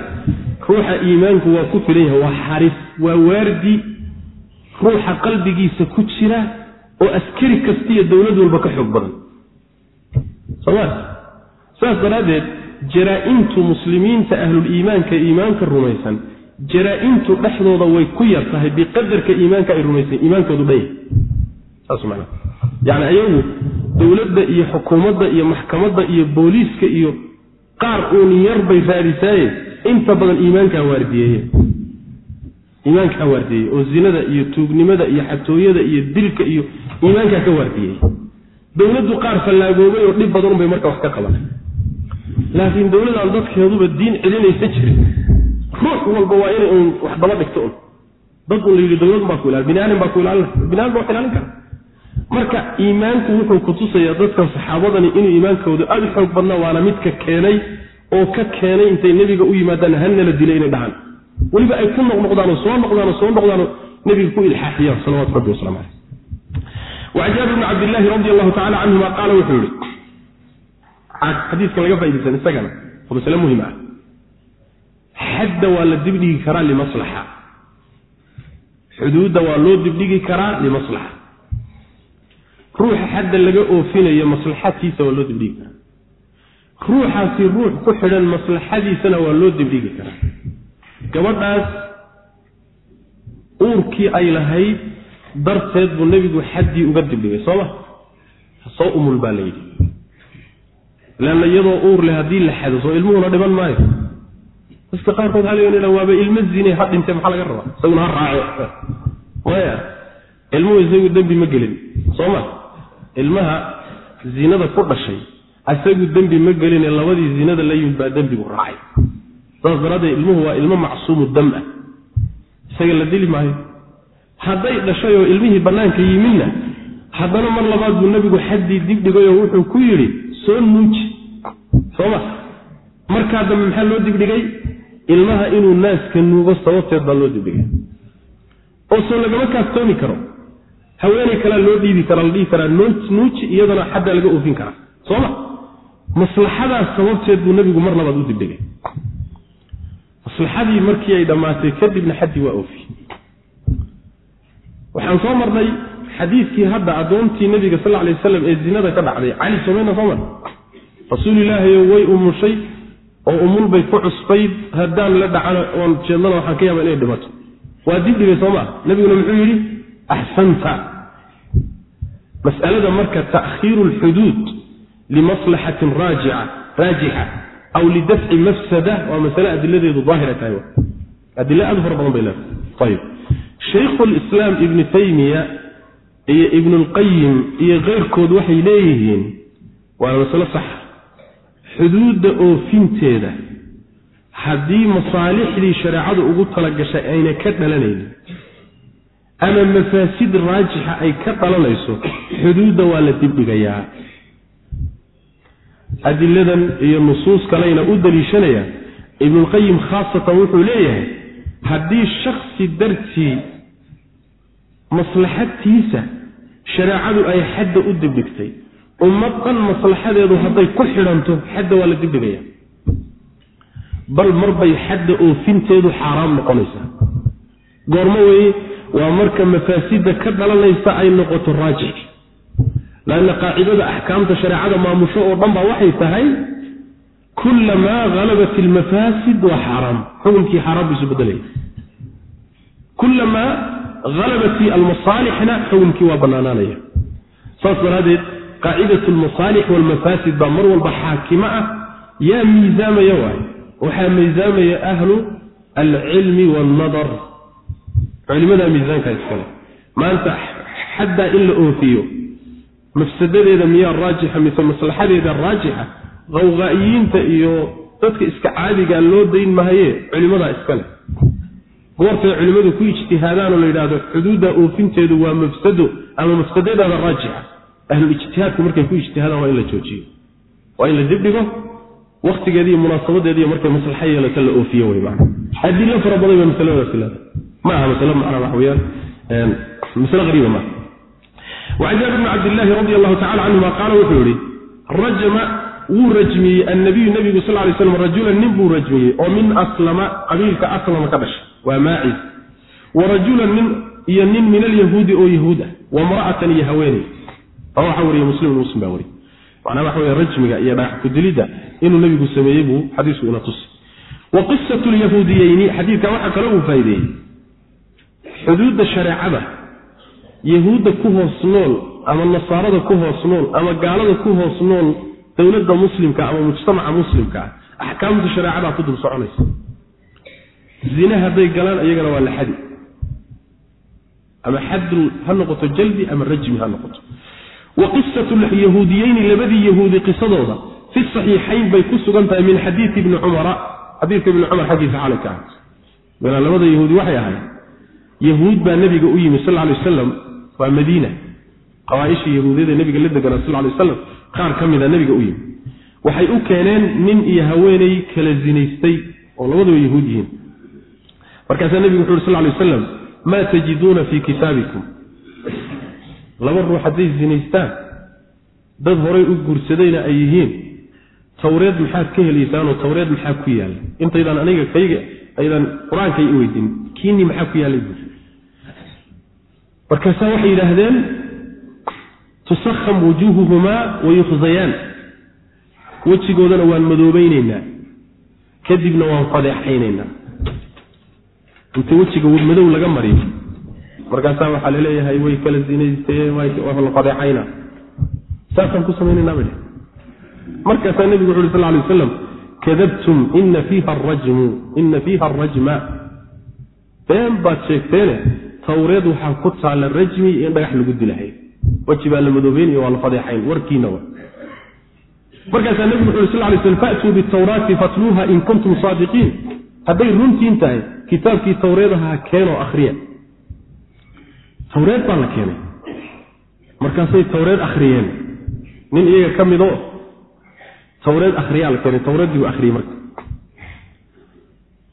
ruuxa iimaanku waa ku filan yahay waa xaris waa waardi ruuxa qalbigiisa ku jira oo askari kasta iyo dowlad walba ka xoog badan soma saas daraaddeed jaraa-intu muslimiinta ahluliimaanka iimaanka rumaysan jaraa-intu dhexdooda way ku yar tahay biqadarka iimaanka ay rumaysan iimaankoodu dhan yahay saas mana yacni ayagu dowladda iyo xukuumadda iyo maxkamadda iyo booliiska iyo qaar uun yar bay raadisaaye. Inta badan iimaankaa waardiyeeye. Iimaankaa waardiyeeye oo zinada iyo tuugnimada iyo xatooyada iyo dilka iyo iimaankaa ka waardiyeeye. Dowladdu qaar fallaagoobay oo dhib badan bay marka wax ka qaban laakiin dowladaan dadkeeduba diin celinaysa jirin. Ruux walba waa inay uun wax daba dhigto un dad un la yidhi dowladun baa ku ilaali bini aadam baa ku ilaalina bini aadam baa wax ilaalin kara marka iimaanku wuxuu kutusayaa dadkan saxaabadani inuu iimaankoodu aada u xoog badnaa waana midka keenay oo ka keenay intay nebiga u yimaadaan hanala dilay inay dhahaan. Weliba ay ku noqnoqdaanoo soo noqdaanoo soo noqdaanoo nebiga ku ilxaaxiyaan salawatu rabbi waslamu caleyh wacan jaabir bni cabdillaahi radi allahu tacala canhuma qaala wuxuu yihi xadiiskan laga faidaysan isagana oo masale muhiim ah. Xadda waa la dibdhigi karaa limaslaxa. Xuduudda waa loo dibdhigi karaa limaslaxa ruuxa xadda laga oofinayo maslaxadkiisa waa loo dibdhigi karaa. Ruuxaasi ruux ku xidhan maslaxadiisana waa loo dibdhigi karaa. Gabadhaas uurkii ay lahayd darteed buu nebigu xaddii uga dibdhigay sooma soo umul baa la yidhi. Leanna iyadoo uur leh haddii la xado soo ilmuhuna dhiman maayo. Dadka qaarkood hal waaba ilmo zine ha dhinte maxaa laga rabaa? Isaguna ha raace maya ilmuhu isagu dembi ma gelin sooma ilmaha zinada ku dhashay isagu dembi ma geline labadii zinada la yimid baa dembigu raacay. Saas daraaddeed ilmuhu waa ilmo macsuumu dam ah. Isaga la dili maayo. Hadday dhashay oo ilmihii bannaanka yimidna haddana mar labaad buu nebigu xaddii dibdhigayoo wuxuu ku yidhi soo nuuji sooma markaa dambe maxaa loo dibdhigay ilmaha inuu naaska nuugo sababteed baa loo dibdhigay oo soo lagama kaaftoomi karo haweenay kalea loo dhiibi karaa la dhihi karaa nuuji iyadana xaddaa laga oofin karaa. Sooma maslaxadaas sababteed buu nebigu mar labaad u dibdhigay maslaxadii markii ay dhammaatay kadibna xaddii waa oofiyey waxaan soo marnay xadiidkii hadda addoontii nebiga sal alay waslam ee zinada ka dhacday. Cali somayna soo mar. Rasuulilaahiyo way umushay oo umul bay ku cusbayd haddaan la dhacano oon jeednana waxaan ka yaaba inay dhimato waa dibdhigay soo maa nebiguna muxuu yidhi axsanta mas'alada marka ta'khiiru alxuduud limaslaxatin raajica raajixa aw lidafci mafsada waa masale adiladeedu daahira tahay adila aad u fara badan bay leedahay ayib shaykhu lislaam ibnu taymiya iyo ibnulqayim iyo keyrkood waxay leeyihiin waa masalo sax xuduudda oofinteeda haddii masaalixdii shareecadu ugu talagashay ayna ka dhalanaynin ama mafaasid raajixa ay ka dhalanayso xuduudda waa la dibdhigayaa. Adiladan iyo nusuus kaleyna u daliishanaya ibnulqayim khaasatan wuxuu leeyahay haddii shaksi dartii maslaxadtiisa shareecadu ay xadda u dibdhigtay ummad dhan maslaxadeedu hadday ku xidhanto xadda waa la dibdhigaya bal marbay xadda oofinteedu xaaraam noqonaysaa. Goormo weye waa marka mafaasidda ka dhalanaysa ay noqoto raajix. Lanna qaacidada axkaamta shareecada maamusho oo dhan baa waxay tahay kullamaa halabat ilmafaasid waa xaaraam. Xukunkii xaaraam buu isu bedelaya kullamaa halabat almasaalixna xukunkii waa bannaanaanaya. Saas daraaddeed qaacidat almasaalix waalmafaasid baa mar walba xaakimo ah. Yaa miisaamaya waay. Waxaa miisaamaya ahlu alcilmi waalnadar culimadaa miisaankaa iskale. Maanta xaddaa in la oofiyo mafsadadeeda miyaa raajixa mise maslaxadeeda raajixa qawqaa'iyiinta iyo dadka iska caadigaa loo dayn mahaye culimadaa iskale. Goortay culimmadu ku ijtihaadaanoo la yidhahdo xuduudda oofinteedu waa mafsado ama mafsadadeeda raajixa. Ahlulijtihaadku markay ku ijtihaadaan waa in la joojiyo waa in la dibdhigo waktigeediiyo munaasabadeediiyo markay maslaxa yeelata la oofiyo maana adilo fara badan ba masaladaasi leedahay. Ma aha masale macnaa waxa weyaan masale qariiba maaha. Wacan jaabir bni cabdillaahi radi allahu tacala canhuma qaala wuxuu yihi rajama wuu rajmiyey annabiyu nabigu sal lay slam rajulan nin buu rajmiyey oo min aslama qabiilka aslama ka dhashay. Waa maacis wa rajulan nin iyo nin min alyahuudi oo yahuud ah wa mra'atan iyo haweeney. Oo waxaa wariye muslim muslim baa wariye macnaa waxa wey rajmiga iyo dhagax kudilidda inuu nabigu sameeyey buu xadiisku ina tusi. Wa qisatu lyahuudiyeyni xadiidkan waxaa kaloo uu faa'ideeyey. Xuduudda shareecada yahuudda ku hoos nool ama nasaarada ku hoos nool ama gaalada ku hoos nool dowladda muslimka ama mujtamaca muslimka ah axkaamta shareecadaa ku dul soconaysa. Zine hadday galaan iyagana waa la xadi. Ama xaddu ha noqoto jaldi ama rajmi ha noqoto wa qisatu yahuudiyeyni labadii yahuudi qisadooda fi saxiixayn bay ku sugan tahay min xadiidi ibni cumara. Xadiidka ibni cumar xaggiisa xalay ka ah. Labada yahuudi waxay ahayd yahuud baa nebiga u yimi sal lay wasalam waa madiina. Qabaaishii yahuudiyada nebiga la deganaa sal lay wasalam qaar ka mida nebiga u yimi. Waxay u keeneen nin iyo haweeney kala zinaystay oo labaduba yahuud yihiin. Markaasaa nebigu wuxu uhi sal lay wasalam maa tajiduuna fii kitaabikum laba ruux hadday zinaystaan dad horay u guursadayna ay yihiin. Tawreed maxaad ka helaysaanoo tawreed maxaa ku yaalla intaydaan aniga kayga aydan qur'aankay i weydin kiinii maxaa ku yaallay buuri markaasaa waxay yidhaahdeen tusakham wujuuhuhumaa wayukhzayaan wejigoodana waan madoobaynaynaa. Kadibna waan fadeexaynaynaa inta wejiga madow laga mariyo markaasaa waxaa la leeyahay way kala zinaysteen waa la fadeexaynaa saasaan ku samaynaynaa bay markaasaa nebigu wuxu uhi sal lay waslam kadabtum ina fiiha arajmu ina fiiha arajma been baad sheegteene tawreed waxaa ku taalla rajmi in dhagax lagu dilahay. Weji baa la madoobeynaya waa la fadeexayn warkiina wa markaasaa nebigu wuxu uri sal lay slm faatuu bitawraati fatluuha in kuntum saadiqiin. Hadday runtiin tahay kitaabkii tawreedaha keenoo akhriya tawreed baa la keenay. Markaasay tawreed akhriyeen. Nin iyaga ka mido tawreed akhriyaa la keenay. Tawreeddii buu akhriyey marka.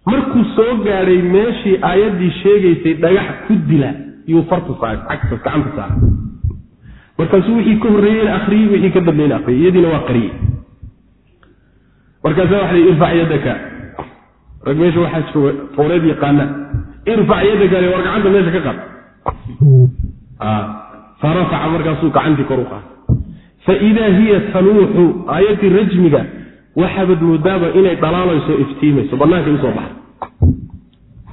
Markuu soo gaadhay meeshii aayaddii sheegaysay dhagax ku dila yuu farta saaray cagta gacanta saaray. Markaasuu wixii ka horreeyeyna akhriyey wixii ka dambeeyna akhriyey. Iyadiina waa qariyey. Markaasa waxa irfac yadaka. Rag meesha waxaa jooga tawreed yaqaana. Irfac yadaka le war gacanta meesha ka qaad farafaca markaasuu gacantii kor u qaada faidaa hiya tanuuxu aayaddii rajmiga waxaabad moodaaba inay dhalaalayso iftiimayso bannaankay u soo baxay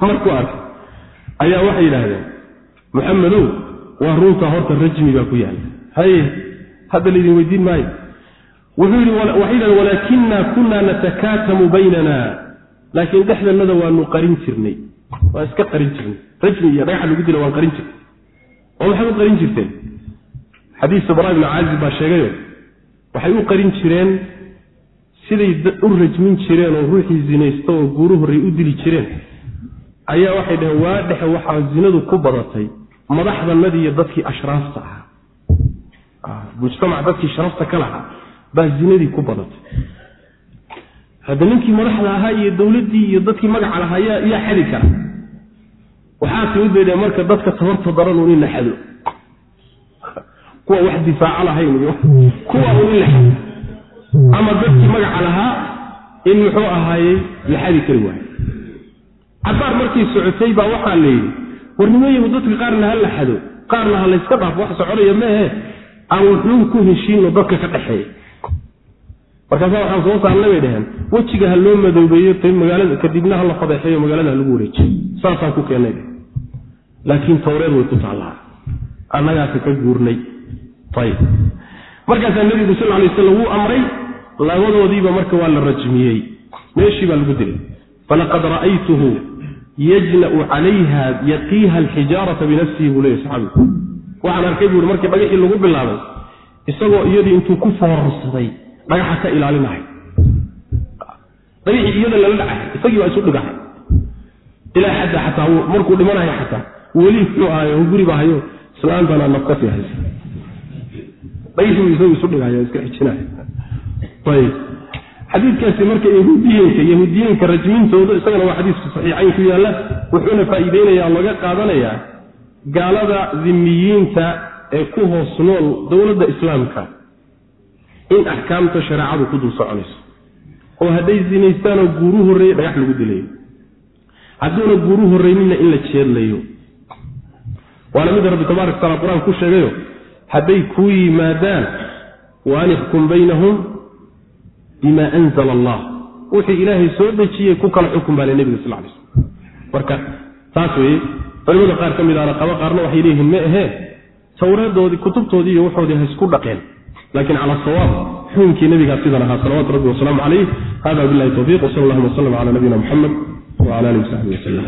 markuu arkay ayaa waxay yidhaahdeen maxamedow waa runtaa horta rajmi baa ku yaalla haye hadda laydin weydiin maayo. Wuxuu yidhi waxay yidhahdeen walaakinaa kunaa natakaatamu baynana laakiin dhexdannada waanu qarin jirnay waa iska qarin jirnay rajmi iyo dhagaxa lagu dila waan qarin jirnay oo maxay u qarin jirteen. Xadiista bara ibnu caazib baa sheegayo waxay u qarin jireen siday u rajmin jireen oo ruuxii zinaysta oo guuru horray u dili jireen. Ayaa waxay dhaheen waa dhexe waxaa zinadu ku badatay madaxdanadii iyo dadkii ashraafta ahaa. Mujtamac dadkii sharafta ka lahaa baa zinadii ku badatay hadda ninkii madaxda ahaa iyo dowladdii iyo dadkii magaca lahaa yaa xadi kara. Waxaa timid bay dhaheen marka dadka tabarta daran un in la xado. Kuwa wax difaaco lahayn iyo kuwa un in la xado. Ama dadkii magaca lahaa in muxuu ahaayey la xadi kari waayo. Cabaar markay socotay baa waxaa la yidhi warnimeeyahu dadka qaarna ha la xado qaarna ha layska dhaafo wax soconaya meehe aan wuxuun ku heshiino dadka ka dhexeeya markaasaa waxaan soo saarnay bay dhaheen wejiga ha loo madoobeeyo magaalada kadibna ha la fadeexeeyo magaalada ha lagu wareejiyo. Saasaan ku keennay laakiin tawreed way ku taallaa annagaasa ka guurnay. Ayib markaasaa nebigu sal lay slam wuu amray labadoodiiba marka waa la rajmiyey. Meeshii baa lagu dilay. Falaqad ra'aytuhu yajna'u calayha yaqiiha alxijaarata binafsihi buu leeyahy saxaabigu waxaan arkay buuhi markii dhagaxii lagu bilaabay isagoo iyadii intuu ku foorarsaday dhagaxa ka ilaalinahay dhagixii iyada lala dhacay isagii baa isu dhigahay ilaa xadda xataa markuu dhimanayo xataa weli muxuu ahayo guriba hayo islaantana nafkasi haysa dhagixii buu isagu isu dhigaya iska xijinaya ayib. Xadiidkaasi marka yahuudiyiinka yahuudiyiinka rajmintooda isagana waa xadiiska saxiixayn ku yaalla wuxuuna faa'iideynaya oo laga qaadanayaa gaalada dhimiyiinta ee ku hoos nool dowladda islaamka in axkaamta shareecadu ku dul soconayso. Oo hadday zinaystaanoo guuru horreeye dhagax lagu dilayo. Hadduuna guuru horreynina in la jeedlayo. Waana mida rabbi tabarak wataala qur'aan ku sheegayo hadday kuu yimaadaan wa an ixkum baynahum bima anzala allah. Wixii ilaahay soo dejiyey ku kala xukun baa le nebiga sal lay slm marka taas weye culimada qaar ka mid ahna qaba qaarna waxay leeyihiin ma ahee tawreedoodii kutubtoodii iyo waxoodii ha isku dhaqeen laakiin cala sawaab xukunkii nabigaa sidan ahaa salawatu rabbi wasalaamu calayh hada billahi towfiiq wsal allahuma wslam cala nabiyina muxamed wcala alihi wasaxbi waslem